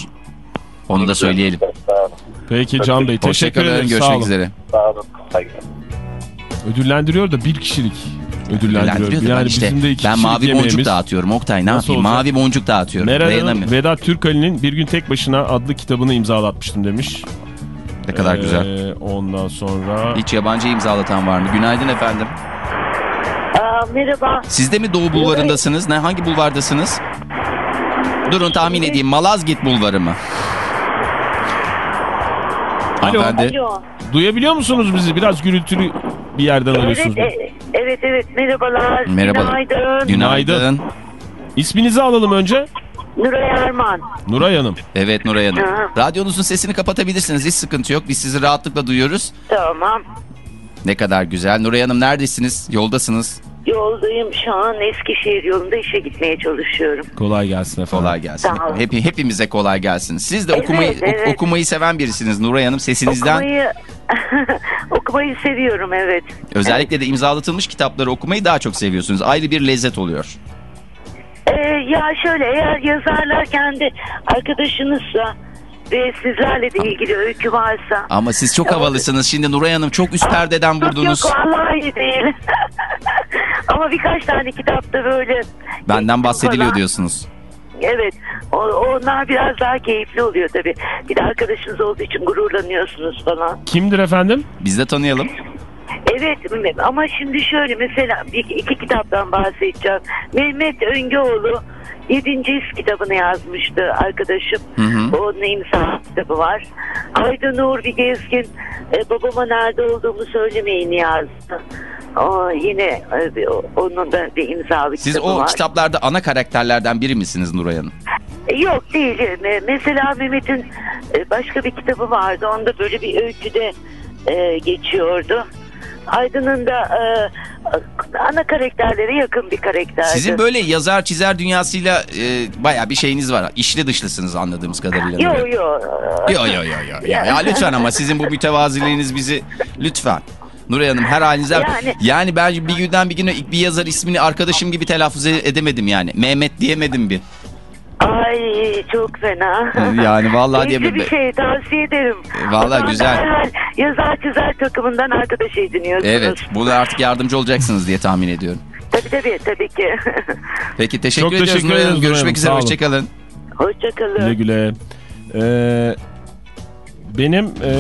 Onu da söyleyelim. Sağ olun. Peki Can Bey teşekkür ederim. Sağ Görüşmek olun. üzere. Sağ olun. Ödüllendiriyor da bir kişilik ödüllendiriyor. Da ben Yani işte bizim de iki ben mavi yemeğimiz. boncuk dağıtıyorum Oktay ne Nasıl yapayım olacak? mavi boncuk dağıtıyorum. Meral Hanım Dayanamıyorum. Vedat Türkali'nin Bir Gün Tek Başına adlı kitabını imzalatmıştım demiş. Ne kadar güzel. Ee, ondan sonra... Hiç yabancı imzalatan var mı? Günaydın efendim. Aa, merhaba. Siz de mi Doğu Bulvarı'ndasınız? Ne hangi bulvardasınız? Durun tahmin edeyim. Malazgirt Bulvarı mı? Alo. Hanımefendi. Alo. Duyabiliyor musunuz bizi? Biraz gürültülü bir yerden Evet, arıyorsunuz. e- evet evet merhabalar. Merhabalar. Günaydın. Günaydın. İsminizi alalım önce. Nuray Erman. Nuray Hanım. Evet Nuray Hanım. Aha. Radyonuzun sesini kapatabilirsiniz. Hiç sıkıntı yok. Biz sizi rahatlıkla duyuyoruz. Tamam. Ne kadar güzel. Nuray Hanım neredesiniz? Yoldasınız. Yoldayım şu an Eskişehir yolunda işe gitmeye çalışıyorum. Kolay gelsin efendim. Kolay gelsin. Sağ olun. Hep, hepimize kolay gelsin. Siz de Evet, okumayı ok- evet. okumayı seven birisiniz Nuray Hanım. Sesinizden Okumayı, okumayı seviyorum evet. özellikle de imzalatılmış kitapları okumayı daha çok seviyorsunuz. Ayrı bir lezzet oluyor. Ee, ya şöyle eğer yazarlar kendi arkadaşınızsa sizlerle de ilgili öykü varsa. Ama siz çok havalısınız. Şimdi Nuray Hanım çok üst perdeden vurdunuz. yok vallahi değil. Ama birkaç tane kitapta böyle. Benden bahsediliyor falan. diyorsunuz. Evet. O, onlar biraz daha keyifli oluyor tabii. Bir de arkadaşınız olduğu için gururlanıyorsunuz falan. Kimdir efendim? Biz de tanıyalım. Evet ama şimdi şöyle mesela bir, iki kitaptan bahsedeceğim. Mehmet Öngöoğlu 7. His kitabını yazmıştı arkadaşım. Onun imza kitabı var. Aydın Uğur bir gezgin e, babama nerede olduğumu söylemeyin yazdı. O, yine e, onun da bir imzalı Siz kitabı o var. kitaplarda ana karakterlerden biri misiniz Nuray Hanım? E, Yok değil. E, Mesela Mehmet'in e, başka bir kitabı vardı. Onda böyle bir öyküde e, geçiyordu. Aydın'ın da e, ana karakterlere yakın bir karakterdi. Sizin böyle yazar çizer dünyasıyla e, baya bir şeyiniz var. İşli dışlısınız anladığımız kadarıyla. Yo Nuray. yo. Yo yo yo yo. Ya, ya lütfen ama sizin bu mütevaziliğiniz bizi lütfen. Nuray Hanım her halinize... Yani, Yani- ben bir günden bir güne bir yazar ismini arkadaşım gibi telaffuz edemedim yani. Mehmet diyemedim bir. Ay çok fena. Yani vallahi diye bir şey tavsiye ederim. Vallahi güzel. Yazar çizer takımından arkadaş ediniyorsunuz. Evet bunu artık yardımcı olacaksınız diye tahmin ediyorum. Tabii tabii tabii ki. Peki teşekkür Çok ediyoruz teşekkür ederiz Görüşmek üzere hoşçakalın. Hoşçakalın. Güle güle. Ee, benim e,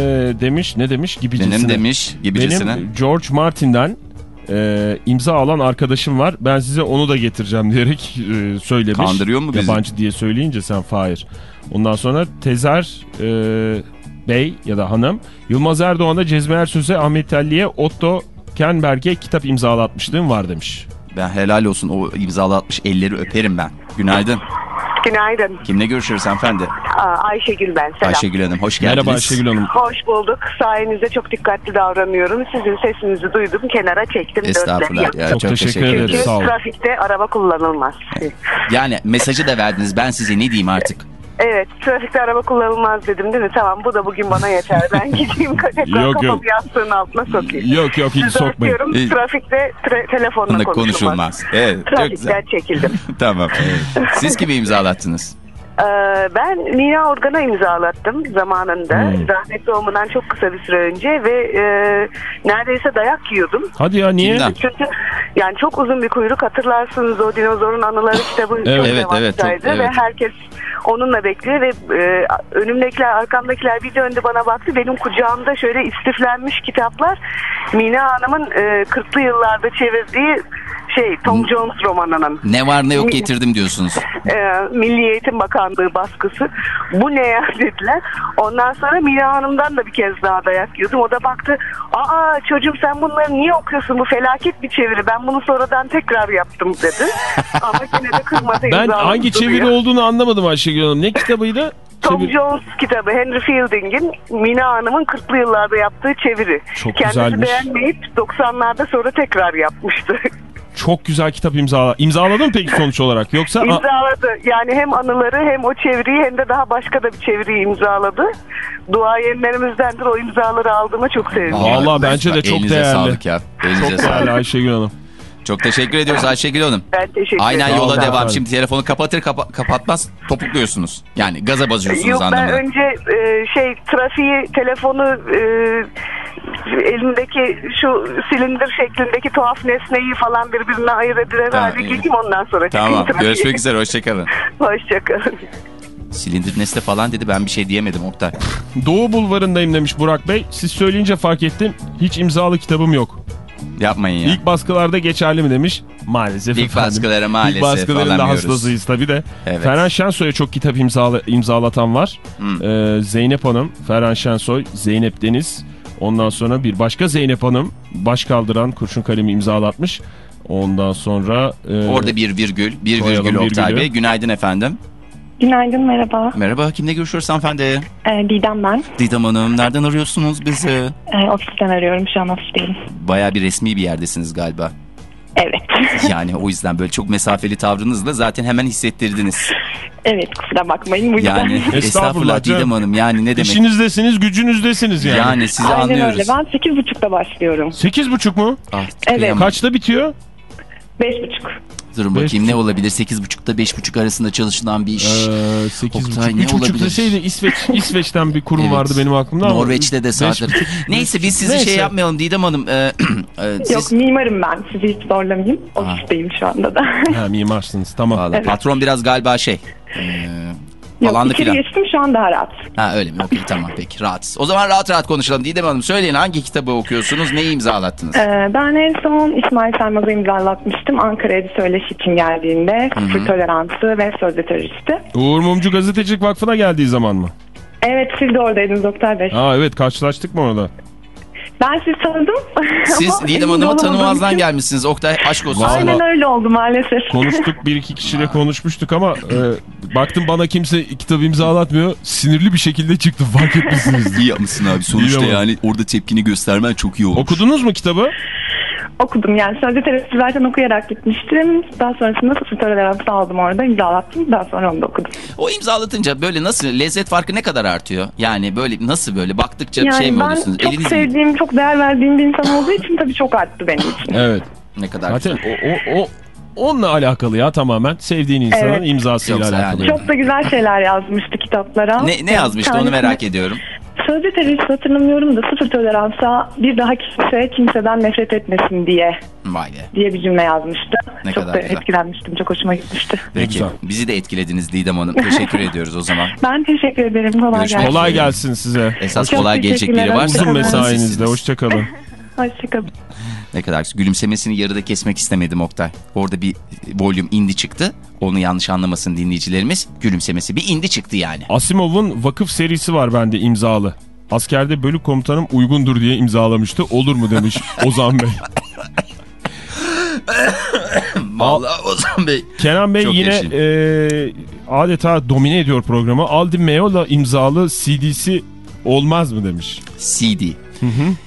demiş ne demiş gibicisine. Benim demiş gibicesine. Benim George Martin'den e, imza alan arkadaşım var. Ben size onu da getireceğim diyerek e, söylemiş. Kandırıyor mu bizi? Yabancı diye söyleyince sen Fahir. Ondan sonra Tezer e, Bey ya da hanım Yılmaz Erdoğan'a Cezmi Ersöz'e Ahmet Telli'ye Otto Kenberg'e kitap imzalatmışlığım var demiş. Ben helal olsun o imzalatmış elleri öperim ben. Günaydın. Günaydın. Kimle görüşürüz hanımefendi? Aa, Ayşegül ben. Selam. Ayşegül Hanım hoş geldiniz. Merhaba Ayşegül Hanım. Hoş bulduk. Sayenizde çok dikkatli davranıyorum. Sizin sesinizi duydum. Kenara çektim. Estağfurullah. Ya, Çok teşekkür ederiz, Çünkü sağ olun. trafikte araba kullanılmaz. Yani mesajı da verdiniz ben size ne diyeyim artık. Evet, trafikte araba kullanılmaz dedim değil mi? Tamam, bu da bugün bana yeter. Ben gideyim tekrar Yok, kafamı yok. yastığın altına sokayım. Yok yok hiç Sizi sokmayın. İyi. Trafikte tre- telefonla konuşulmaz. konuşulmaz. Evet Trafikten çekildim. tamam. Siz kimi imzalattınız? Ee, ben Mina Organ'a imzalattım zamanında. Hmm. Rahmetli olmadan çok kısa bir süre önce ve e, neredeyse dayak yiyordum. Hadi ya niye? Kimden? Çünkü yani çok uzun bir kuyruk hatırlarsınız o dinozorun anıları kitabı Evet, çok evet, evet, çok- revaçtaydı ve evet. herkes onunla bekliyor ve e, önümdekiler arkamdakiler bir döndü bana baktı benim kucağımda şöyle istiflenmiş kitaplar Mina Hanım'ın e, 40'lı yıllarda çevirdiği şey Tom Jones romanının Ne var ne yok getirdim diyorsunuz. e, Milli Eğitim Bakanlığı baskısı. Bu ne ya dediler. Ondan sonra Mira Hanım'dan da bir kez daha dayak yiyordum. O da baktı. Aa çocuğum sen bunları niye okuyorsun? Bu felaket bir çeviri. Ben bunu sonradan tekrar yaptım dedi. Ama yine de kırmadı. Ben hangi çeviri duruyor. olduğunu anlamadım Ayşegül Hanım. Ne kitabıydı? Tom Çeviri- Jones kitabı Henry Fielding'in Mina Hanım'ın 40'lı yıllarda yaptığı çeviri. Çok Kendisi güzelmiş. beğenmeyip 90'larda sonra tekrar yapmıştı. Çok güzel kitap imzala. İmzaladın mı peki sonuç olarak? Yoksa İmzaladı. Yani hem anıları hem o çeviriyi hem de daha başka da bir çeviriyi imzaladı. Duayenlerimizdendir o imzaları aldığıma çok sevindim. Vallahi bence de çok Elinize değerli. sağlık ya. Elinize çok sağlık. değerli Ayşegül Hanım. Çok teşekkür ediyoruz Ayşegül Hanım. Ben teşekkür Aynen ederim. yola Sağ olun. devam. Şimdi telefonu kapatır kapa- kapatmaz topukluyorsunuz. Yani gaza basıyorsunuz Yok ben anlamında. önce e, şey trafiği telefonu e, elimdeki şu silindir şeklindeki tuhaf nesneyi falan birbirine ayırt edilen Tamam, hale geleyim ondan sonra Tamam görüşmek üzere hoşçakalın. Hoşçakalın. Silindir nesne falan dedi ben bir şey diyemedim Oktay. Doğu Bulvarı'ndayım demiş Burak Bey. Siz söyleyince fark ettim. Hiç imzalı kitabım yok. Yapmayın ya. İlk baskılarda geçerli mi demiş. Maalesef İlk efendim. baskılara maalesef İlk baskıların da hastasıyız tabii de. Evet. Ferhan Şensoy'a çok kitap imzala, imzalatan var. Ee, Zeynep Hanım, Ferhan Şensoy, Zeynep Deniz. Ondan sonra bir başka Zeynep Hanım baş kaldıran kurşun kalemi imzalatmış. Ondan sonra... e, Orada bir virgül, bir virgül Oktay virgülü. Bey. Günaydın efendim. Günaydın, merhaba. Merhaba, kimle görüşüyoruz hanımefendi? Ee, Didem ben. Didem Hanım, nereden arıyorsunuz bizi? Ee, ofisten arıyorum, şu an ofisteyim. Baya bir resmi bir yerdesiniz galiba. Evet. Yani o yüzden böyle çok mesafeli tavrınızla zaten hemen hissettirdiniz. evet, kusura bakmayın. Bu yüzden. Yani Estağfurullah. Didem Hanım yani ne demek? İşinizdesiniz, gücünüzdesiniz yani. Yani sizi Aynen anlıyoruz. öyle. Ben 8.30'da başlıyorum. Sekiz buçuk mu? Ah, Evet. kıyamam. Kaçta bitiyor? 5.30. Durun Beş bakayım ne olabilir? 8.30'da 5.30 arasında çalışılan bir iş. Ee, sekiz Oktay, buçuk. ne Üç buçuk olabilir? deseydi İsveç, İsveç'ten bir kurum Evet. vardı benim aklımda ama. Norveç'te de buçuk. Neyse biz sizi Neyse. şey yapmayalım Didem Hanım. E, Yok, siz mimarım ben. Sizi hiç zorlamayayım. Ofisteyim şu anda da. Ha mimarsınız tamam. Vallahi Evet. patron biraz galiba şey. e, Yok Alanda içeri filan. geçtim şu an daha rahat. Ha öyle mi? Okey tamam peki rahatsız. O zaman rahat rahat konuşalım. Didem Hanım söyleyin hangi kitabı okuyorsunuz? Neyi imzalattınız? Ee, ben en son İsmail Saymaz'ı imzalatmıştım. Ankara'ya bir söyleşi için geldiğinde. Sıfır toleransı ve sözde teröristi. Uğur Mumcu Gazetecilik Vakfı'na geldiği zaman mı? Evet siz de oradaydınız Doktor Bey. Aa evet karşılaştık mı orada? Ben sizi tanıdım. Siz Didem Hanım'ı tanımazdan gelmişsiniz. Oktay aşk olsun. Vallahi- Aynen öyle oldu maalesef. Konuştuk bir iki kişiyle konuşmuştuk ama e, baktım bana kimse kitabı imzalatmıyor. Sinirli bir şekilde çıktım fark etmişsiniz. İyi yapmışsın abi. Sonuçta İyi yani orada tepkini göstermen çok iyi olmuş. Okudunuz mu kitabı? Okudum yani sözde teröristi zaten okuyarak gitmiştim. Daha sonrasında sıfır toleransı aldım orada imzalattım. Daha sonra onu da okudum. O imzalatınca böyle nasıl lezzet farkı ne kadar artıyor? Yani böyle nasıl böyle baktıkça Yani şey mi ben oluyorsunuz? çok Eliniz mi? sevdiğim, çok değer verdiğim bir insan olduğu için tabii çok arttı benim için. Evet. Ne kadar Zaten güzel. o, o, o onunla alakalı ya tamamen. Sevdiğin insanın Evet. imzasıyla Yoksa alakalı. yani- Çok da güzel şeyler yazmıştı kitaplara. Ne, ne yazmıştı onu merak ediyorum. Sözde terörist hatırlamıyorum da sıfır toleransa bir daha kimse kimseden nefret etmesin diye Vay be. diye bir cümle yazmıştı. Ne çok kadar da güzel. etkilenmiştim. Çok hoşuma gitmişti. Peki güzel. bizi de etkilediniz Didem Hanım. Teşekkür ediyoruz o zaman. Ben teşekkür ederim. Kolay Görüşmek gelsin. Kolay gelsin size. Esas Çok kolay gelecek biri teşekkürler. varsa Uzun mesainizde. Hoşçakalın. Hoşçakalın. Ne kadar gülümsemesini yarıda kesmek istemedim Oktay. Orada bir volüm indi çıktı. Onu yanlış anlamasın dinleyicilerimiz. Gülümsemesi bir indi çıktı yani. Asimov'un vakıf serisi var bende imzalı. Askerde bölük komutanım uygundur diye imzalamıştı. Olur mu demiş Ozan Bey. Vallahi Ozan Bey. Kenan Bey Çok yine yaşayın. e, adeta domine ediyor programı. Aldi Meola imzalı CD'si olmaz mı demiş. CD.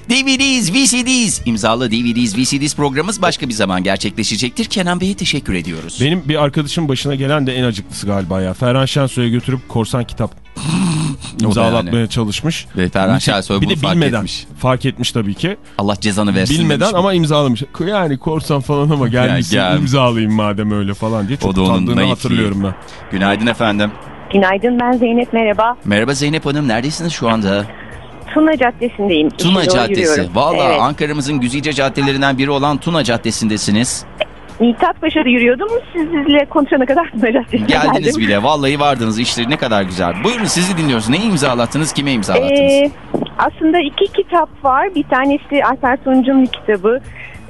DVDs, VCDs. imzalı DVDs, VCDs programımız başka bir zaman gerçekleşecektir. Kenan Bey'e teşekkür ediyoruz. Benim bir arkadaşım başına gelen de en acıklısı galiba ya. Ferhan Şensoy'a götürüp korsan kitap imzalatmaya çalışmış. Ve Ferhan Bir- Şensoy bir bunu de fark bilmeden. etmiş. Fark etmiş tabii ki. Allah cezanı versin Bilmeden ama imzalamış. Yani korsan falan ama gelmişsin gel. imzalayayım madem öyle falan diye. Çok O da onun hatırlıyorum ben. Günaydın efendim. Günaydın ben Zeynep merhaba. Merhaba Zeynep Hanım neredesiniz şu anda? Tuna Caddesi'ndeyim. Tuna Caddesi. yürüyorum. Valla Evet. Ankara'mızın güzide caddelerinden biri olan Tuna Caddesi'ndesiniz. Mithat Paşa'da yürüyordum. Siz sizle konuşana kadar Tuna Caddesi'ne Geldiniz geldim. bile. Vallahi vardınız. İşleri ne kadar güzel. Buyurun sizi dinliyoruz. Neyi imzalattınız? Kime imzalattınız? Ee, aslında iki kitap var. Bir tanesi Alper bir kitabı.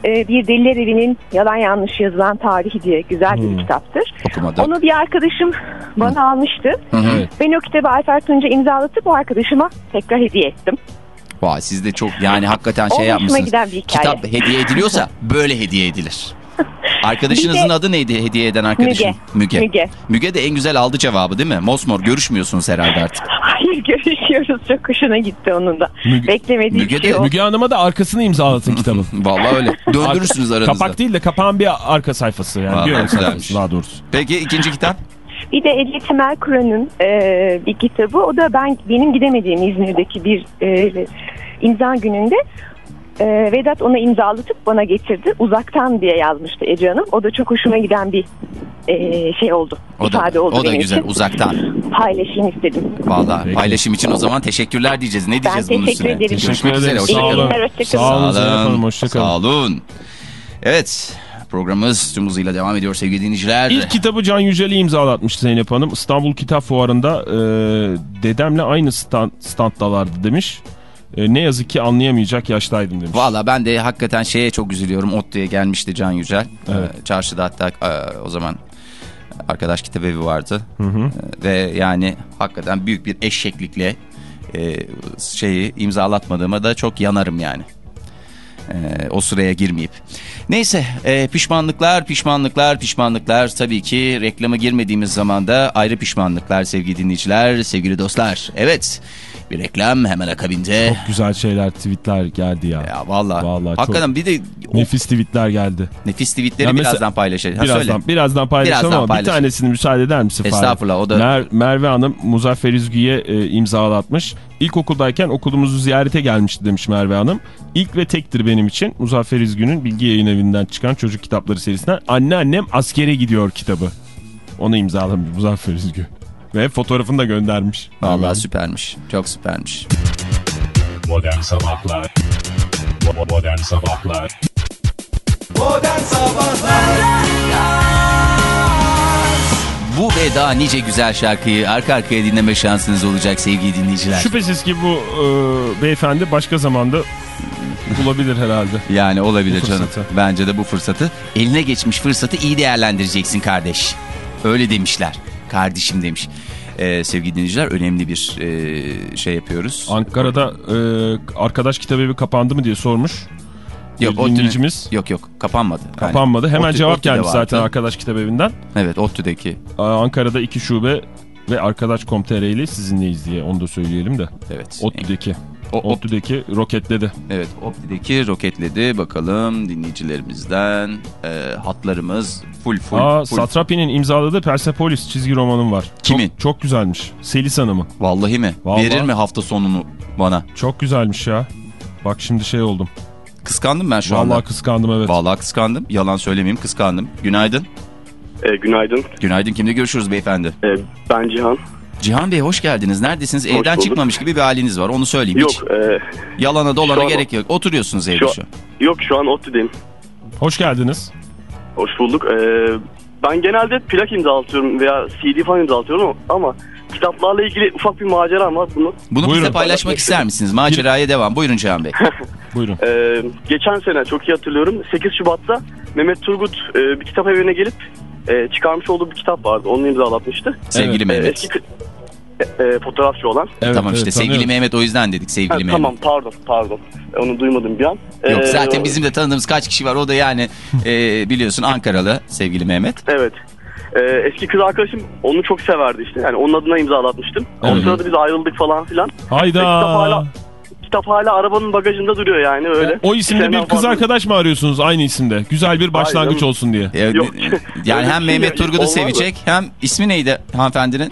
Ee, bir Deliler Evi'nin yalan yanlış yazılan tarihi diye güzel bir kitaptır. Okumadım. Onu bir arkadaşım bana almıştı. Hı hı. Ben o kitabı Alper Tunç'a imzalatıp bu arkadaşıma tekrar hediye ettim. Vay siz de çok yani hakikaten şey yapmışsınız. giden bir hikaye. Kitap hediye ediliyorsa böyle hediye edilir. Arkadaşınızın de- adı neydi hediye eden arkadaşın? Müge. Müge. Müge de en güzel aldı cevabı değil mi? Mosmor görüşmüyorsunuz herhalde artık. Hayır görüşüyoruz. Çok hoşuna gitti onun da. Müge- Beklemediği Müge de- şey oldu. Müge Hanım'a da arkasını imzalatın kitabın. Vallahi öyle. Döndürürsünüz aranızda. Kapak değil de kapağın bir arka sayfası yani. Vallahi bir ön sayfası daha doğrusu. Peki ikinci kitap? Bir de Ece Temel Kur'an'ın e, bir kitabı. O da ben benim gidemediğim İzmir'deki bir e, imza gününde e, Vedat ona imzalatıp bana getirdi. Uzaktan diye yazmıştı Ece Hanım. O da çok hoşuma giden bir e, şey oldu. O da, ifade oldu o da güzel için. uzaktan. Paylaşayım istedim. Vallahi Peki. paylaşım için o zaman teşekkürler diyeceğiz. Ne diyeceğiz bunun teşekkür üstüne? ederim. Teşekkür Görüşmek üzere. ederiz. İyi Sağ Hoşçakalın. olun. hoşçakalın. Sağ olun. Hoşçakalın. Sağ olun. Evet programımız tüm hızıyla devam ediyor sevgili dinleyiciler. İlk kitabı Can Yücel'i imzalatmış Zeynep Hanım. İstanbul Kitap Fuarı'nda e, dedemle aynı stand, standdalardı demiş. E, ne yazık ki anlayamayacak yaştaydım demiş. Valla ben de hakikaten şeye çok üzülüyorum. ODTÜ'ye gelmişti Can Yücel. Evet. Ee, çarşıda hatta e, o zaman arkadaş kitap evi vardı. Ee, ve yani hakikaten büyük bir eşeklikle e, şeyi imzalatmadığıma da çok yanarım yani. Ee, o sıraya girmeyip. Neyse e, pişmanlıklar pişmanlıklar pişmanlıklar tabii ki reklama girmediğimiz zaman da ayrı pişmanlıklar sevgili dinleyiciler sevgili dostlar. Evet bir reklam hemen akabinde. Çok güzel şeyler, tweetler geldi ya. Ya valla. Vallahi Hakikaten bir de o Nefis tweetler geldi. nefis tweetleri mesela- birazdan paylaşacağız. Birazdan, söyle. birazdan paylaşalım Birazdan ama paylaş. bir tanesini müsaade eder misin? Fahri? Estağfurullah, o da- Mer- Merve Hanım Muzaffer İzgü'ye e, imzalatmış. İlkokuldayken okulumuzu ziyarete gelmişti demiş Merve Hanım. İlk ve tektir benim için Muzaffer İzgü'nün Bilgi Yayın Evi'nden çıkan çocuk kitapları serisinden Anneannem Askere Gidiyor kitabı. Onu imzalamış Muzaffer İzgü. Ve fotoğrafını da göndermiş. Vallahi süpermiş. Çok süpermiş. Modern Sabahlar Bo- Modern Sabahlar Bu ve daha nice güzel şarkıyı arka arkaya dinleme şansınız olacak sevgili dinleyiciler. Şüphesiz ki bu e, beyefendi başka zamanda bulabilir herhalde. Yani olabilir Bu canım. fırsatı. Bence de bu fırsatı. Eline geçmiş fırsatı iyi değerlendireceksin kardeş. Öyle demişler. Kardeşim demiş. Ee, sevgili dinleyiciler önemli bir e, şey yapıyoruz. Ankara'da e, arkadaş kitabevi kapandı mı diye sormuş. Yok, bir dinleyicimiz. Yok yok kapanmadı. Yani Kapanmadı. Hemen ODTÜ- cevap ODTÜ'de gelmiş vardı. zaten arkadaş kitabevinden. Evet ODTÜ'deki. Ankara'da iki şube ve arkadaş.com.tr ile sizinleyiz diye onu da söyleyelim de. Evet. ODTÜ'deki. O- o- ODTÜ'deki roketledi. Evet ODTÜ'deki roketledi. Bakalım dinleyicilerimizden e, hatlarımız full full. Aa, full. Satrapi'nin imzaladığı Persepolis çizgi romanım var. Çok- Kimin? Çok, güzelmiş. Selis Hanım'ın. Vallahi mi? Vallahi. Verir mi hafta sonunu bana? Çok güzelmiş ya. Bak şimdi şey oldum. Kıskandım ben şu Vallahi anda. kıskandım evet. Vallahi kıskandım. Yalan söylemeyeyim kıskandım. Günaydın. E, günaydın. Günaydın. Kimle görüşürüz beyefendi? E, ben Cihan. Cihan Bey hoş geldiniz. Neredesiniz? Evden bulduk. çıkmamış gibi bir haliniz var. Onu söyleyeyim. Yok, Hiç e, yalana dolana an- gerek yok. Oturuyorsunuz evde Şu- şu. an. yok şu an ODTÜ'deyim. Hoş geldiniz. Hoş bulduk. E, ben genelde plak imzalatıyorum veya CD falan imzalatıyorum ama kitaplarla ilgili ufak bir maceram var bunu. Bunu Buyurun. bizle paylaşmak ister misiniz? Maceraya devam. Buyurun Cihan Bey. Buyurun. E, geçen sene çok iyi hatırlıyorum. 8 Şubat'ta Mehmet Turgut e, bir kitap evine gelip e, çıkarmış olduğu bir kitap vardı. Onu imzalatmıştı. Sevgili E, Mehmet. eski e, e, fotoğrafçı olan. Evet, tamam işte evet, sevgili tanıyorum. Mehmet o yüzden dedik sevgili Ha, Mehmet. tamam pardon pardon. E, Onu duymadım bir an. Yok E, zaten bizim de tanıdığımız kaç kişi var. O da yani e, biliyorsun Ankaralı sevgili Mehmet. Evet. Ee, eski kız arkadaşım onu çok severdi işte. Yani onun adına imzalatmıştım. O Evet. sırada biz ayrıldık falan filan. Hayda. Kitap hala, kitap hala arabanın bagajında duruyor yani öyle. O isimli Senden bir kız arkadaş mı arıyorsunuz aynı isimde? Güzel bir başlangıç Hayır, olsun diye. E, Yok. yani hem Mehmet. Turgut'u mı? sevecek hem ismi neydi hanımefendinin?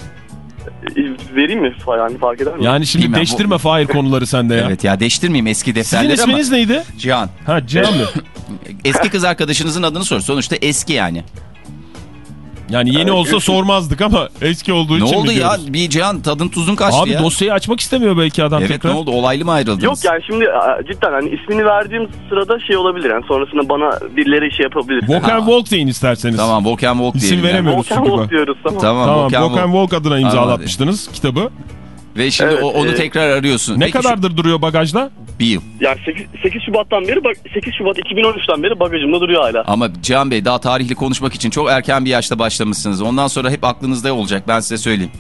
Ee, Vereyim mi? Yani fark eder mi? Yani şimdi Bilmem, değiştirme Fahir konuları sende ya. Evet ya değiştirmeyeyim eski Sizin defterleri ama. isminiz neydi? Cihan. Ha Cihan Bey. Eski kız arkadaşınızın adını sor. Sonuçta eski yani. Yani yeni olsa sormazdık ama eski olduğu Ne için oldu ya? Bir Cihan tadın tuzun kaçtı Abi ya. dosyayı açmak istemiyor belki adam Evet tekrar. ne oldu? Olaylı mı ayrıldınız? Yok yani şimdi cidden hani ismini verdiğim sırada şey olabilir. Yani sonrasında bana birileri şey yapabilir. Walk and Walk deyin isterseniz. Tamam Walk and Walk İsim diyelim. ya. veremiyoruz Walk and. Walk diyoruz tamam. Tamam, Tamam Walk and Walk Walk. Adına imzalatmıştınız kitabı. Ve şimdi Evet, onu e, tekrar arıyorsun. Ne Peki şu- kadardır duruyor bagajda? Bir yıl. Yani 8, 8 Şubat'tan beri bak 8 Şubat 2013'ten beri bagajımda duruyor hala. Ama Cihan Bey daha tarihli konuşmak için çok erken bir yaşta başlamışsınız. Ondan sonra hep aklınızda olacak ben size söyleyeyim.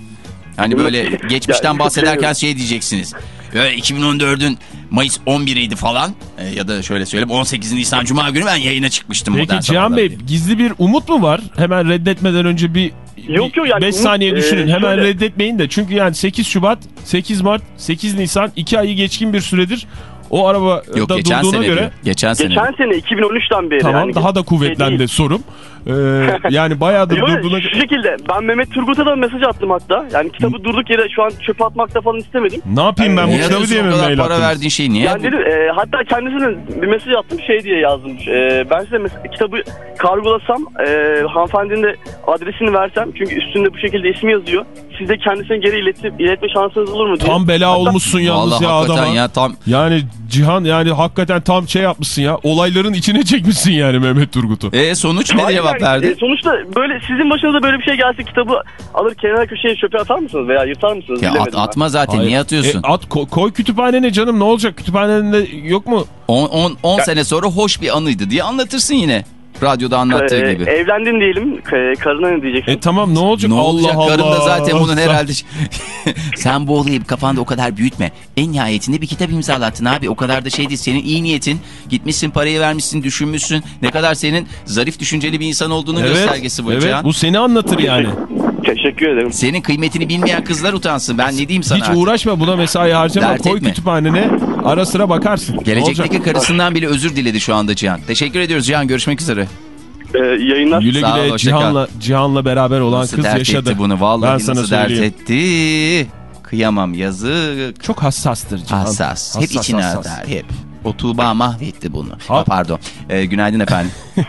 Hani böyle geçmişten bahsederken şey diyeceksiniz. Böyle 2014'ün Mayıs 11'iydi falan. E, ya da şöyle söyleyeyim 18 Nisan Cuma günü ben yayına çıkmıştım. Peki Cihan Bey diye. gizli bir umut mu var? Hemen reddetmeden önce bir Yok, yok yani 5 umut, saniye e, düşünün. Hemen şöyle- reddetmeyin de. Çünkü yani 8 Şubat, 8 Mart, 8 Nisan 2 ayı geçkin bir süredir o araba Yok da durduğuna sene göre diyor. Geçen sene. Geçen sene 2013'ten beri. tamam yani daha da şey kuvvetlendi değil. sorum. Ee, yani bayağıdır Yok, durduğuna şu şekilde ben Mehmet Turgut'a da mesaj attım hatta. Yani kitabı durduk yere şu an çöpe atmakta falan istemedim. Ne yapayım ben bu kitabı diye mi mail para attınız? verdiğin şeyi niye? Yani dedim, e, hatta kendisine bir mesaj attım şey diye yazdım. E, ben size kitabı kargolasam e, hanımefendinin de adresini versem çünkü üstünde bu şekilde ismi yazıyor. Siz de kendisine geri iletip, iletme şansınız olur mu diye. Tam bela olmuşsun yalnız Vallahi ya hakikaten adama. ya tam Yani Cihan yani hakikaten tam şey yapmışsın ya. Olayların içine çekmişsin yani Mehmet Turgut'u. e, sonuç ne Hayır, cevap verdi? e, sonuçta böyle sizin başınıza böyle bir şey gelse kitabı alır kenara köşeye çöpe atar mısınız veya yırtar mısınız? Ya at, ben. atma zaten Hayır. niye atıyorsun? E, at ko- koy kütüphanene canım ne olacak? Kütüphanende yok mu? 10 sene sonra hoş bir anıydı diye anlatırsın yine. Radyoda anlattığı E, gibi. evlendin diyelim. Karına ne diyeceksin? E tamam ne olacak? Ne Allah olacak? Allah. Karın da zaten bunun herhalde... Sen bu olayı kafanda o kadar büyütme. En nihayetinde bir kitap imzalattın abi. O kadar da şey değil. Senin iyi niyetin. Gitmişsin parayı vermişsin, düşünmüşsün. Ne kadar senin zarif düşünceli bir insan olduğunun göstergesi bu evet, Cihan. bu seni anlatır yani. Teşekkür ederim. Senin kıymetini bilmeyen kızlar utansın. Ben ne diyeyim sana Hiç artık? uğraşma buna mesai harcama. Dert Koy etme. kütüphanene ara sıra bakarsın. Gelecekteki olacak? karısından bile özür diledi şu anda Cihan. Teşekkür ediyoruz Cihan. Görüşmek üzere. E, yayınlar. Güle Sağ ol, güle kal. Cihan'la, Cihan'la beraber olan Nasıl kız dert yaşadı. etti bunu? Vallahi ben sana nasıl dert söyleyeyim. etti? Kıyamam yazık. Çok hassastır Cihan. Hassas. Hep Hassas, içine hassas. atar. Hep. O Tuğba mahvetti bunu. Ha- Ha, pardon. Ee, günaydın efendim.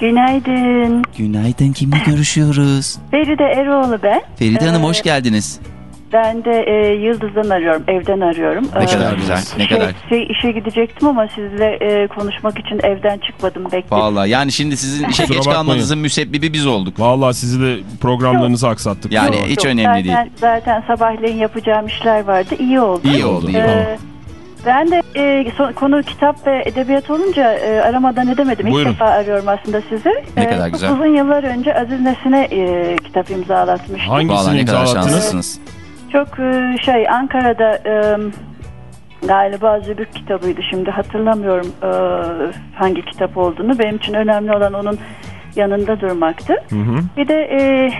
Günaydın. günaydın. Kimle görüşüyoruz? Feride Eroğlu ben. Feride Hanım Ee, hoş geldiniz. Ben de e, Yıldız'dan arıyorum, evden arıyorum. Ne Ee, kadar güzel. Ne şey, kadar. şey, işe gidecektim ama sizle e, konuşmak için evden çıkmadım bekledim. Vallahi yani şimdi sizin işe geç kalmanızın müsebbibi biz olduk. Vallahi sizi de programlarınızı aksattık. Yani Kusura hiç Yok, önemli zaten, değil. Zaten sabahleyin yapacağım işler vardı. İyi oldu. İyi oldu, iyi Ee, oldu. Ben de e, so- konu kitap ve edebiyat olunca e, aramadan edemedim. İlk Buyurun. defa arıyorum aslında sizi. Ne Ee, kadar güzel. Uzun yıllar önce Aziz Nesin'e e, kitap imzalatmıştım. Hangisini imzalattınız? Çok e, şey Ankara'da e, galiba Zübük kitabıydı şimdi hatırlamıyorum e, hangi kitap olduğunu. Benim için önemli olan onun yanında durmaktı. Hı hı. Bir de e,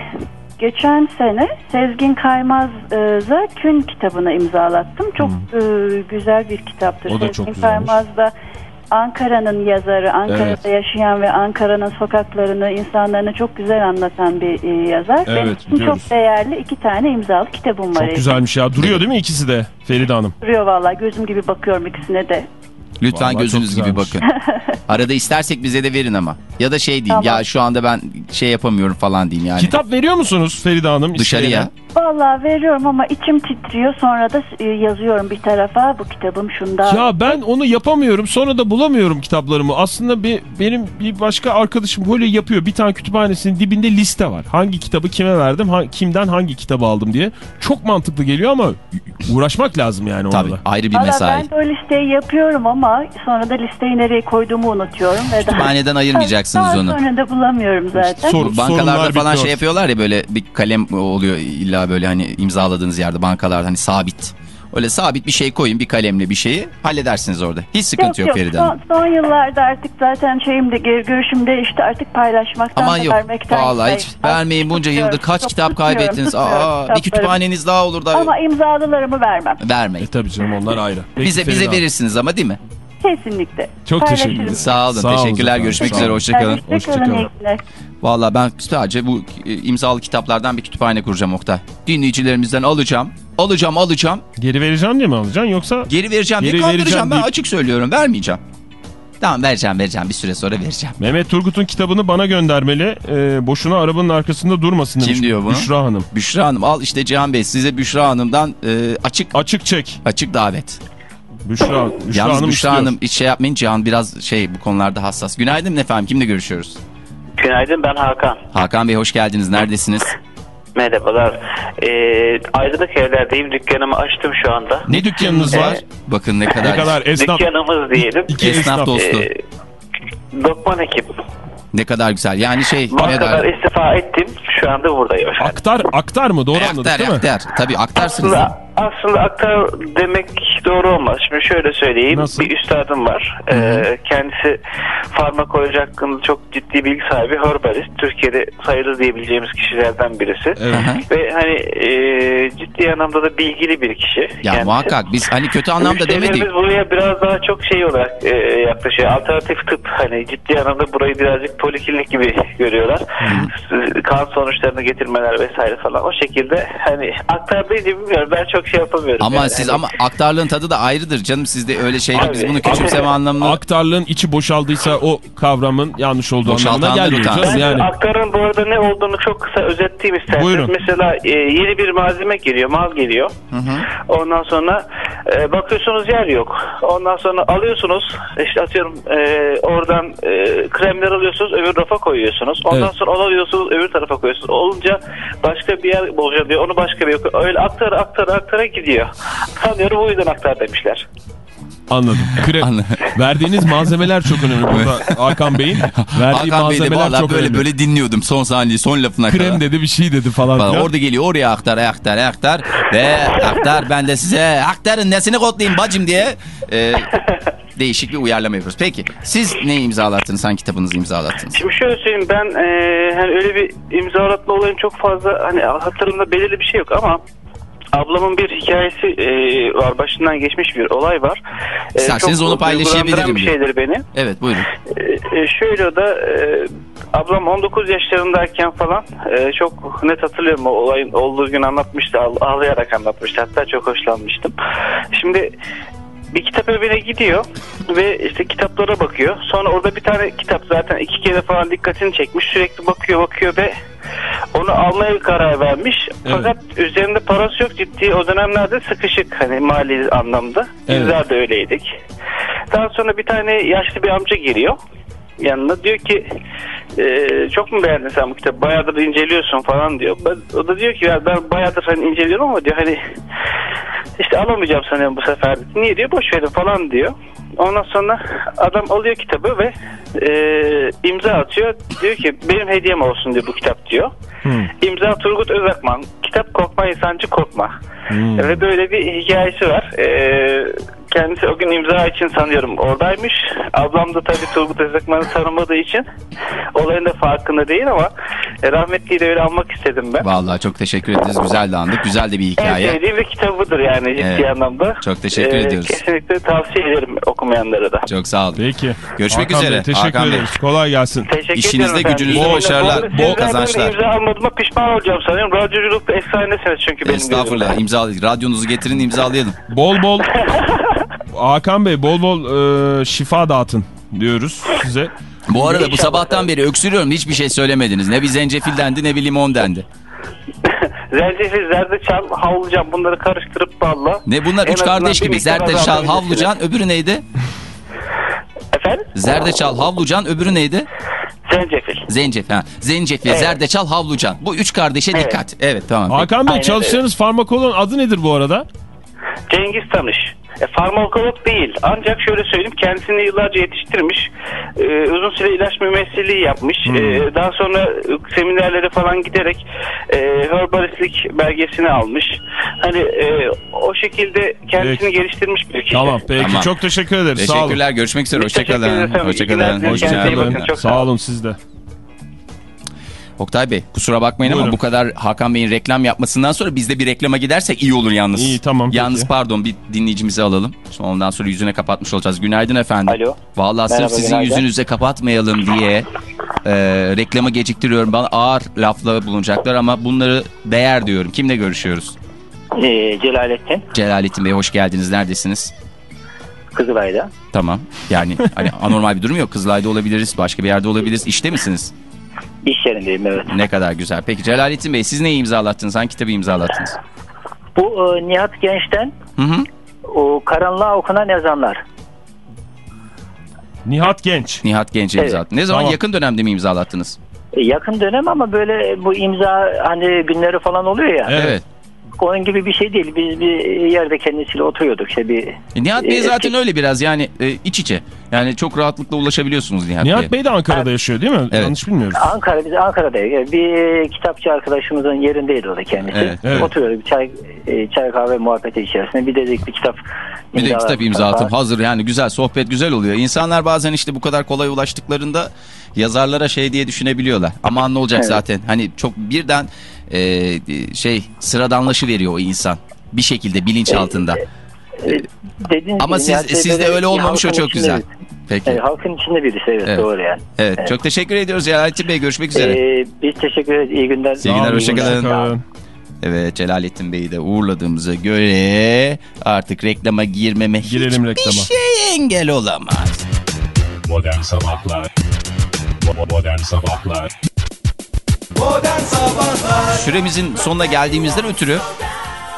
geçen sene Sezgin Kaymaz'a Kün kitabını imzalattım. Çok e, güzel bir kitaptır. Hmm. O da Sezgin. Kaymaz da Ankara'nın yazarı, Ankara'da Evet. yaşayan ve Ankara'nın sokaklarını, insanlarını çok güzel anlatan bir e, yazar. Benim Evet, için biliyoruz. çok değerli iki tane imzalı kitabım var. Çok güzelmiş ya. Duruyor değil mi ikisi de Feride Hanım? Duruyor vallahi gözüm gibi bakıyorum ikisine de. Lütfen Vallahi gözünüz gibi bakın. Arada istersek bize de verin ama. Ya da şey diyeyim Tamam. ya şu anda ben şey yapamıyorum falan diyeyim yani. Kitap veriyor musunuz Feride Hanım? Dışarıya. isteyene? Vallahi veriyorum ama içim titriyor. Sonra da e, yazıyorum bir tarafa bu kitabım şunda. Ya ben onu yapamıyorum. Sonra da bulamıyorum kitaplarımı. Aslında bir, benim bir başka arkadaşım böyle yapıyor. Bir tane kütüphanesinin dibinde liste var. Hangi kitabı kime verdim, ha- kimden hangi kitabı aldım diye. Çok mantıklı geliyor ama uğraşmak lazım yani Tabii orada. ayrı bir Valla mesai. ben de o listeyi yapıyorum ama sonra da listeyi nereye koyduğumu unutuyorum. Ve daha- Kütüphaneden ayırmayacaksınız daha onu. sonra da bulamıyorum zaten. Sor- Bankalarda falan bitiyor. şey yapıyorlar ya böyle bir kalem oluyor illa böyle hani imzaladığınız yerde bankalarda hani sabit. Öyle sabit bir şey koyun bir kalemle bir şeyi halledersiniz orada. Hiç sıkıntı yok, Feride Hanım. Son, son yıllarda artık zaten şeyimde gör- görüşümde işte artık paylaşmaktan Aman yok. vermekten Vallahi şey- hiç vermeyin bunca yıldır kaç çok kitap kaybettiniz. Aa, bir kütüphaneniz daha olur da Ama imzalılarımı vermem. vermeyin. E tabii canım onlar ayrı. Peki bize Feride bize verirsiniz ama değil mi? Kesinlikle. Çok teşekkür ederiz. Sağ olun. Sağ olun Teşekkürler. efendim, Görüşmek üzere. olun. Hoşçakalın. Hoşçakalın. Valla ben sadece bu e, imzalı kitaplardan bir kütüphane kuracağım Oktay. Dinleyicilerimizden alacağım. Alacağım alacağım. Geri vereceğim diye mi alacaksın yoksa? Geri vereceğim diye Geri kandıracağım. vereceğim Ben açık söylüyorum. Vermeyeceğim. Tamam vereceğim vereceğim. Bir süre sonra vereceğim. Mehmet Turgut'un kitabını bana göndermeli. Ee, boşuna arabanın arkasında durmasın demiş. Kim diyor bunu? Büşra Hanım. Büşra Hanım al işte Cihan Bey size Büşra Hanım'dan e, açık Açık çek. açık davet. Büşra, Büşra Yalnız Hanım Büşra istiyor. Hanım hiç şey yapmayın. Cihan biraz şey bu konularda hassas. Günaydın efendim. Kimle görüşüyoruz? Günaydın ben Hakan. Hakan Bey hoş geldiniz. Neredesiniz? Merhabalar. Ee, aydınlık evlerdeyim. Dükkanımı açtım şu anda. Ne dükkanınız var? Bakın ne kadar, Ne kadar esnaf. Dükkanımız diyelim. İki esnaf esnaf. dostu. Ee, Dokman ekip. Ne kadar güzel. Yani şey ne kadar... istifa ettim. Şu anda buradayım efendim. Aktar, aktar mı? Doğru anladık Aktar değil mi? aktar. Tabii aktarsınız. Aslında, aslında aktar demek doğru olmaz. Şimdi şöyle söyleyeyim. Nasıl? Bir üstadım var. Ee, kendisi farmakoloji hakkında çok ciddi bilgi sahibi. Herbalist. Türkiye'de sayılı diyebileceğimiz kişilerden birisi. Evet. Ve hani e, ciddi anlamda da bilgili bir kişi. Ya kendisi. muhakkak biz hani kötü anlamda demedik. Buraya biraz daha çok şey olarak e, yaklaşıyor. Alternatif tıp hani ciddi anlamda burayı birazcık poliklinik gibi görüyorlar. Kan sonuçlarını getirmeler vesaire falan. O şekilde hani aktar deyince bilmiyorum ben çok şey yapamıyorum. Ama yani. siz Hani- ama aktarlığın tadı da ayrıdır canım sizde öyle şeyde biz bunu küçümseme abi, anlamında Aktarlığın içi boşaldıysa o kavramın yanlış olduğu anlamına gelmiyor canım. Ben Yani. aktarın bu arada ne olduğunu çok kısa özetleyeyim isterseniz. Buyurun. Mesela e, yeni bir malzeme geliyor, mal geliyor. Ondan sonra e, bakıyorsunuz yer yok. Ondan sonra alıyorsunuz, işte atıyorum e, oradan e, kremler alıyorsunuz, öbür rafa koyuyorsunuz. Ondan Evet. sonra onu alıyorsunuz, öbür tarafa koyuyorsunuz. Olunca başka bir yer bocalıyor, onu başka bir yer Öyle aktara aktara aktara gidiyor. Sanıyorum o yüzden aktar demişler. Anladım. Krem. Anladım. Verdiğiniz malzemeler çok önemli burada Hakan Bey'in. Verdiği Hakan Bey de malzemeler valla çok böyle önemli. böyle dinliyordum son saniye son lafına Krem kadar. dedi bir şey dedi falan. Falan. Orada geliyor oraya aktar aktar aktar ve aktar ben de size aktarın nesini kodlayayım bacım diye e, değişik bir uyarlama yapıyoruz. Peki siz ne imzalattınız? Hangi kitabınızı imzalattınız? Şimdi şöyle söyleyeyim ben e, hani öyle bir imzalatma olayım çok fazla hani hatırımda belirli bir şey yok ama ablamın bir hikayesi e, var başından geçmiş bir olay var. E, İsterseniz onu paylaşabilirim bir şeydir beni. Evet buyurun. E, şöyle o da e, ablam 19 yaşlarındayken falan e, çok net hatırlıyorum o olayın olduğu gün anlatmıştı ağ- ağlayarak anlatmıştı hatta çok hoşlanmıştım. Şimdi bir kitap evine gidiyor ve işte kitaplara bakıyor. Sonra orada bir tane kitap zaten iki kere falan dikkatini çekmiş. Sürekli bakıyor bakıyor ve Onu almaya karar vermiş. Fakat üzerinde parası yok ciddi. O dönemlerde sıkışık hani mali anlamda. Evet. Bizler de öyleydik. Daha sonra bir tane yaşlı bir amca geliyor yanına diyor ki "E, çok mu beğendin sen bu kitabı bayağıdır inceliyorsun falan diyor. Ben, o da diyor ki ya ben bayağıdır hani inceliyorum ama diyor hani işte alamayacağım sanıyorum bu sefer. Niye diyor boş verin falan diyor. Ondan sonra adam alıyor kitabı ve e, imza atıyor. Diyor ki benim hediyem olsun diyor bu kitap diyor. İmza Turgut Özakman. Kitap Korkma İnsancı Korkma. Ve böyle bir hikayesi var. Ee, kendisi o gün imza için sanıyorum oradaymış. Ablam da tabii Turgut Özakman'ı tanımadığı için olayın da farkında değil ama e, rahmetliyi de öyle almak istedim ben. Vallahi çok teşekkür ederiz. Güzel de andık. Güzel de bir En hikaye. sevdiğim bir kitabıdır yani ciddi Evet. anlamda. Çok teşekkür Ee, ediyoruz. Kesinlikle tavsiye ederim okumayanlara da. Çok sağ olun. Peki. Görüşmek Hakan üzere. Bey, teşekkür Hakan Bey. ederiz. Kolay gelsin. Teşekkür İşinizde, gücünüzde Bol- başarılar, bol- bol kazançlar. imza almadığıma pişman olacağım sanıyorum. Radyoculukta efsanesiniz çünkü benim Estağfurullah. İmzalayın. Radyonuzu getirin imzalayalım. Bol bol Hakan Bey bol bol e, şifa dağıtın diyoruz size. Bu arada bu sabahtan beri öksürüyorum. Hiçbir şey söylemediniz. Ne bir zencefil dendi ne bir limon dendi. Zencefil, zerdeçal, havlucan bunları karıştırıp balla. Ne bunlar En üç kardeş gibi. Zerdeçal. Havlucan öbürü neydi? Efendim? Zerdeçal, Havlucan öbürü neydi? Zencefil. Zencefil. Ha. Zencefil, Evet. Zerdeçal, Havlucan. Bu üç kardeşe Evet. dikkat. Evet tamam. Hakan Bey Aynen çalıştığınız farmakolon adı nedir bu arada? Cengiz Tanış. E, farmakolog değil. Ancak şöyle söyleyeyim kendisini yıllarca yetiştirmiş. E, uzun süre ilaç mümessilliği yapmış. E, daha sonra e, seminerlere falan giderek e, herbalistlik belgesini almış. Hani e, o şekilde kendisini Peki. geliştirmiş bir kişi. Tamam peki Tamam. çok teşekkür ederiz. Sağ olun. Teşekkürler. Görüşmek üzere. Hoşçakalın. Hoşçakalın. Hoşçakalın. Sağ olun siz de. Oktay Bey kusura bakmayın ama Buyurun. bu kadar Hakan Bey'in reklam yapmasından sonra biz de bir reklama gidersek iyi olur yalnız. İyi, tamam, Yalnız peki. pardon bir dinleyicimizi alalım. Sonra ondan sonra yüzüne kapatmış olacağız. Günaydın efendim. Alo. Vallahi sırf Merhaba, sizin günaydın. yüzünüze kapatmayalım diye e, reklamı geciktiriyorum. Bana ağır lafla bulunacaklar ama bunları değer diyorum. Kimle görüşüyoruz? E, Celalettin Celalettin Bey hoş geldiniz. Neredesiniz? Kızılay'da. Tamam. Yani hani anormal bir durum yok. Kızılay'da olabiliriz. Başka bir yerde olabiliriz. İşte misiniz? İş yerindeyim evet. Ne kadar güzel. Peki Celalettin Bey siz neyi imzalattınız? Hangi kitabı imzalattınız? Bu e, Nihat Genç'ten Hı hı. o karanlığa okunan yazanlar. Nihat Genç. Nihat Genç'e Evet. Ne zaman Tamam. yakın dönemde mi imzalattınız? E, yakın dönem ama böyle bu imza hani günleri falan oluyor ya. Evet. Onun gibi bir şey değil. Biz bir yerde kendisiyle oturuyorduk. İşte bir E, Nihat Bey e, zaten öyle biraz yani e, iç içe. Yani çok rahatlıkla ulaşabiliyorsunuz Nihat, Bey'e. Nihat Bey de Ankara'da yaşıyor değil mi? Evet. Yanlış bilmiyoruz. Ankara biz Ankara'dayız. Bir kitapçı arkadaşımızın yerindeydi o da kendisi. Evet, evet. Oturuyorduk bir çay e, çay kahve muhabbeti içerisinde. Bir dedik bir kitap Bir de kitap imza atın. Hazır yani güzel sohbet güzel oluyor. İnsanlar bazen işte bu kadar kolay ulaştıklarında yazarlara şey diye düşünebiliyorlar. Aman ne olacak Evet. zaten. Hani çok birden e, şey sıradanlaşı veriyor o insan. Bir şekilde bilinç altında. E, dediğiniz Ama gibi siz sizde öyle olmamış o çok güzel. Peki. Evet, halkın içinde birisi evet, Evet. doğru yani. Evet, Evet. çok teşekkür ediyoruz Celalettin Bey. Görüşmek üzere. Ee, biz teşekkür ederiz. İyi günler. İyi günler, Sağ olun, hoşçakalın. hoşçakalın. Evet Celalettin Bey'i de uğurladığımıza göre artık reklama girmeme Girelim hiçbir reklama. şey engel olamaz. Modern Sabahlar Bo- Modern Sabahlar Süremizin sonuna geldiğimizden ötürü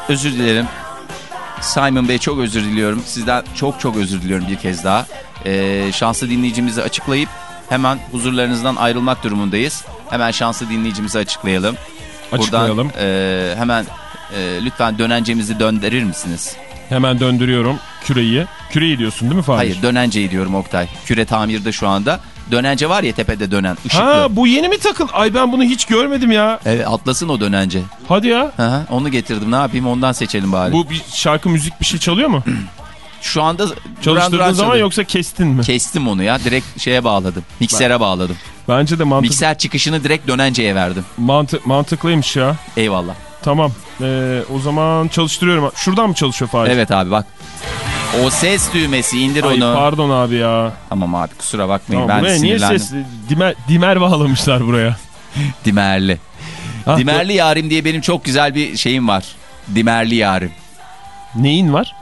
özür dilerim. Simon Bey çok özür diliyorum. Sizden çok çok özür diliyorum bir kez daha. Ee, şanslı dinleyicimizi açıklayıp hemen huzurlarınızdan ayrılmak durumundayız. Hemen şanslı dinleyicimizi açıklayalım. Açıklayalım. Buradan e, hemen e, lütfen dönencemizi döndürür misiniz? Hemen döndürüyorum küreyi. Küreyi diyorsun değil mi Fahir? Hayır dönenceyi diyorum Oktay. Küre tamirde şu anda. Dönence var ya tepede dönen ışıklı. Ha bu yeni mi takıl? Ay ben bunu hiç görmedim ya. Evet atlasın o dönence. Hadi ya. Hı hı, onu getirdim ne yapayım ondan seçelim bari. Bu bir şarkı müzik bir şey çalıyor mu? Şu anda Çalıştırdığın zaman çalıyor. yoksa kestin mi? Kestim onu ya direkt şeye bağladım. Miksere bağladım. Bence de mantık, Mikser çıkışını direkt dönenceye verdim. mantı- mantıklıymış ya. Eyvallah. Tamam. Ee, o zaman çalıştırıyorum. Şuradan mı çalışıyor Fahir? Evet abi bak. O ses düğmesi indir Ay onu. pardon abi ya. Tamam abi kusura bakmayın Tamam, ben buraya niye sinirlendim. ses dimer, dimer bağlamışlar buraya? Dimerli. Ah, Dimerli yarim diye benim çok güzel bir şeyim var. Dimerli yarim. Neyin var?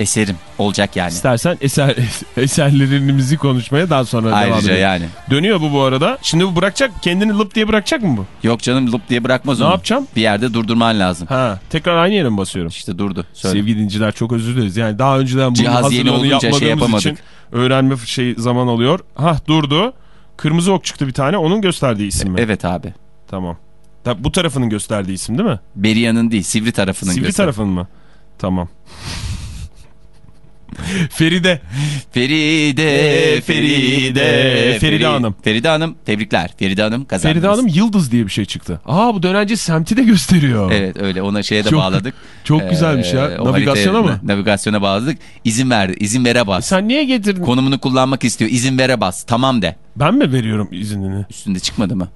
Eserim olacak yani. İstersen eser, eserlerimizi konuşmaya daha sonra devam Ayrıca edelim. yani. Dönüyor bu bu arada. Şimdi bu bırakacak kendini lıp diye bırakacak mı bu? Yok canım lup diye bırakmaz Ne onu. yapacağım? Bir yerde durdurman lazım. Ha, tekrar aynı yere mi basıyorum? İşte durdu. Söyle. Sevgili dinleyiciler çok özür dileriz. Yani daha önceden bunun Cihaz yeni olunca şey yapamadık. için öğrenme şey zaman alıyor. Hah durdu. Kırmızı ok çıktı bir tane. Onun gösterdiği isim mi? Evet abi. Tamam. Da, bu tarafının gösterdiği isim değil mi? Beriya'nın değil Sivri tarafının Sivri göster- tarafın mı? Tamam. Feride. Feride, Feride, Feride Hanım. Feride Hanım tebrikler. Feride Hanım kazandınız. Feride Hanım Yıldız diye bir şey çıktı. Aa bu dönence semti de gösteriyor. Evet öyle ona şeye de Çok- bağladık. çok güzelmiş ya. o Navigasyona mı? Navigasyona bağladık. İzin verdi. İzin vere bas. Sen niye getirdin? Konumunu kullanmak istiyor. İzin vere bas. Tamam de. Ben mi veriyorum iznini? Üstünde çıkmadı mı?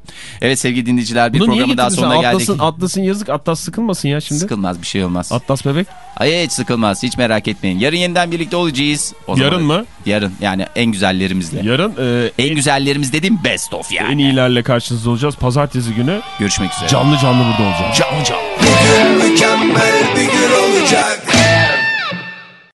Evet sevgili dinleyiciler bir Bunu programın daha getirdin sen? sonuna geldik. Atlas'ın, Atlas'ın yazık. Atlas sıkılmasın ya şimdi. Sıkılmaz bir şey olmaz. Atlas bebek. Ay hiç sıkılmaz. Hiç merak etmeyin. Yarın yeniden birlikte olacağız. O Yarın zaman- mı? Yarın yani en güzellerimizle. Yarın e, En güzellerimiz dediğim best of yani. en iyilerle karşınızda olacağız. Pazartesi günü Görüşmek üzere. canlı canlı burada olacağız. Canlı canlı. Mükemmel bir gün olacak.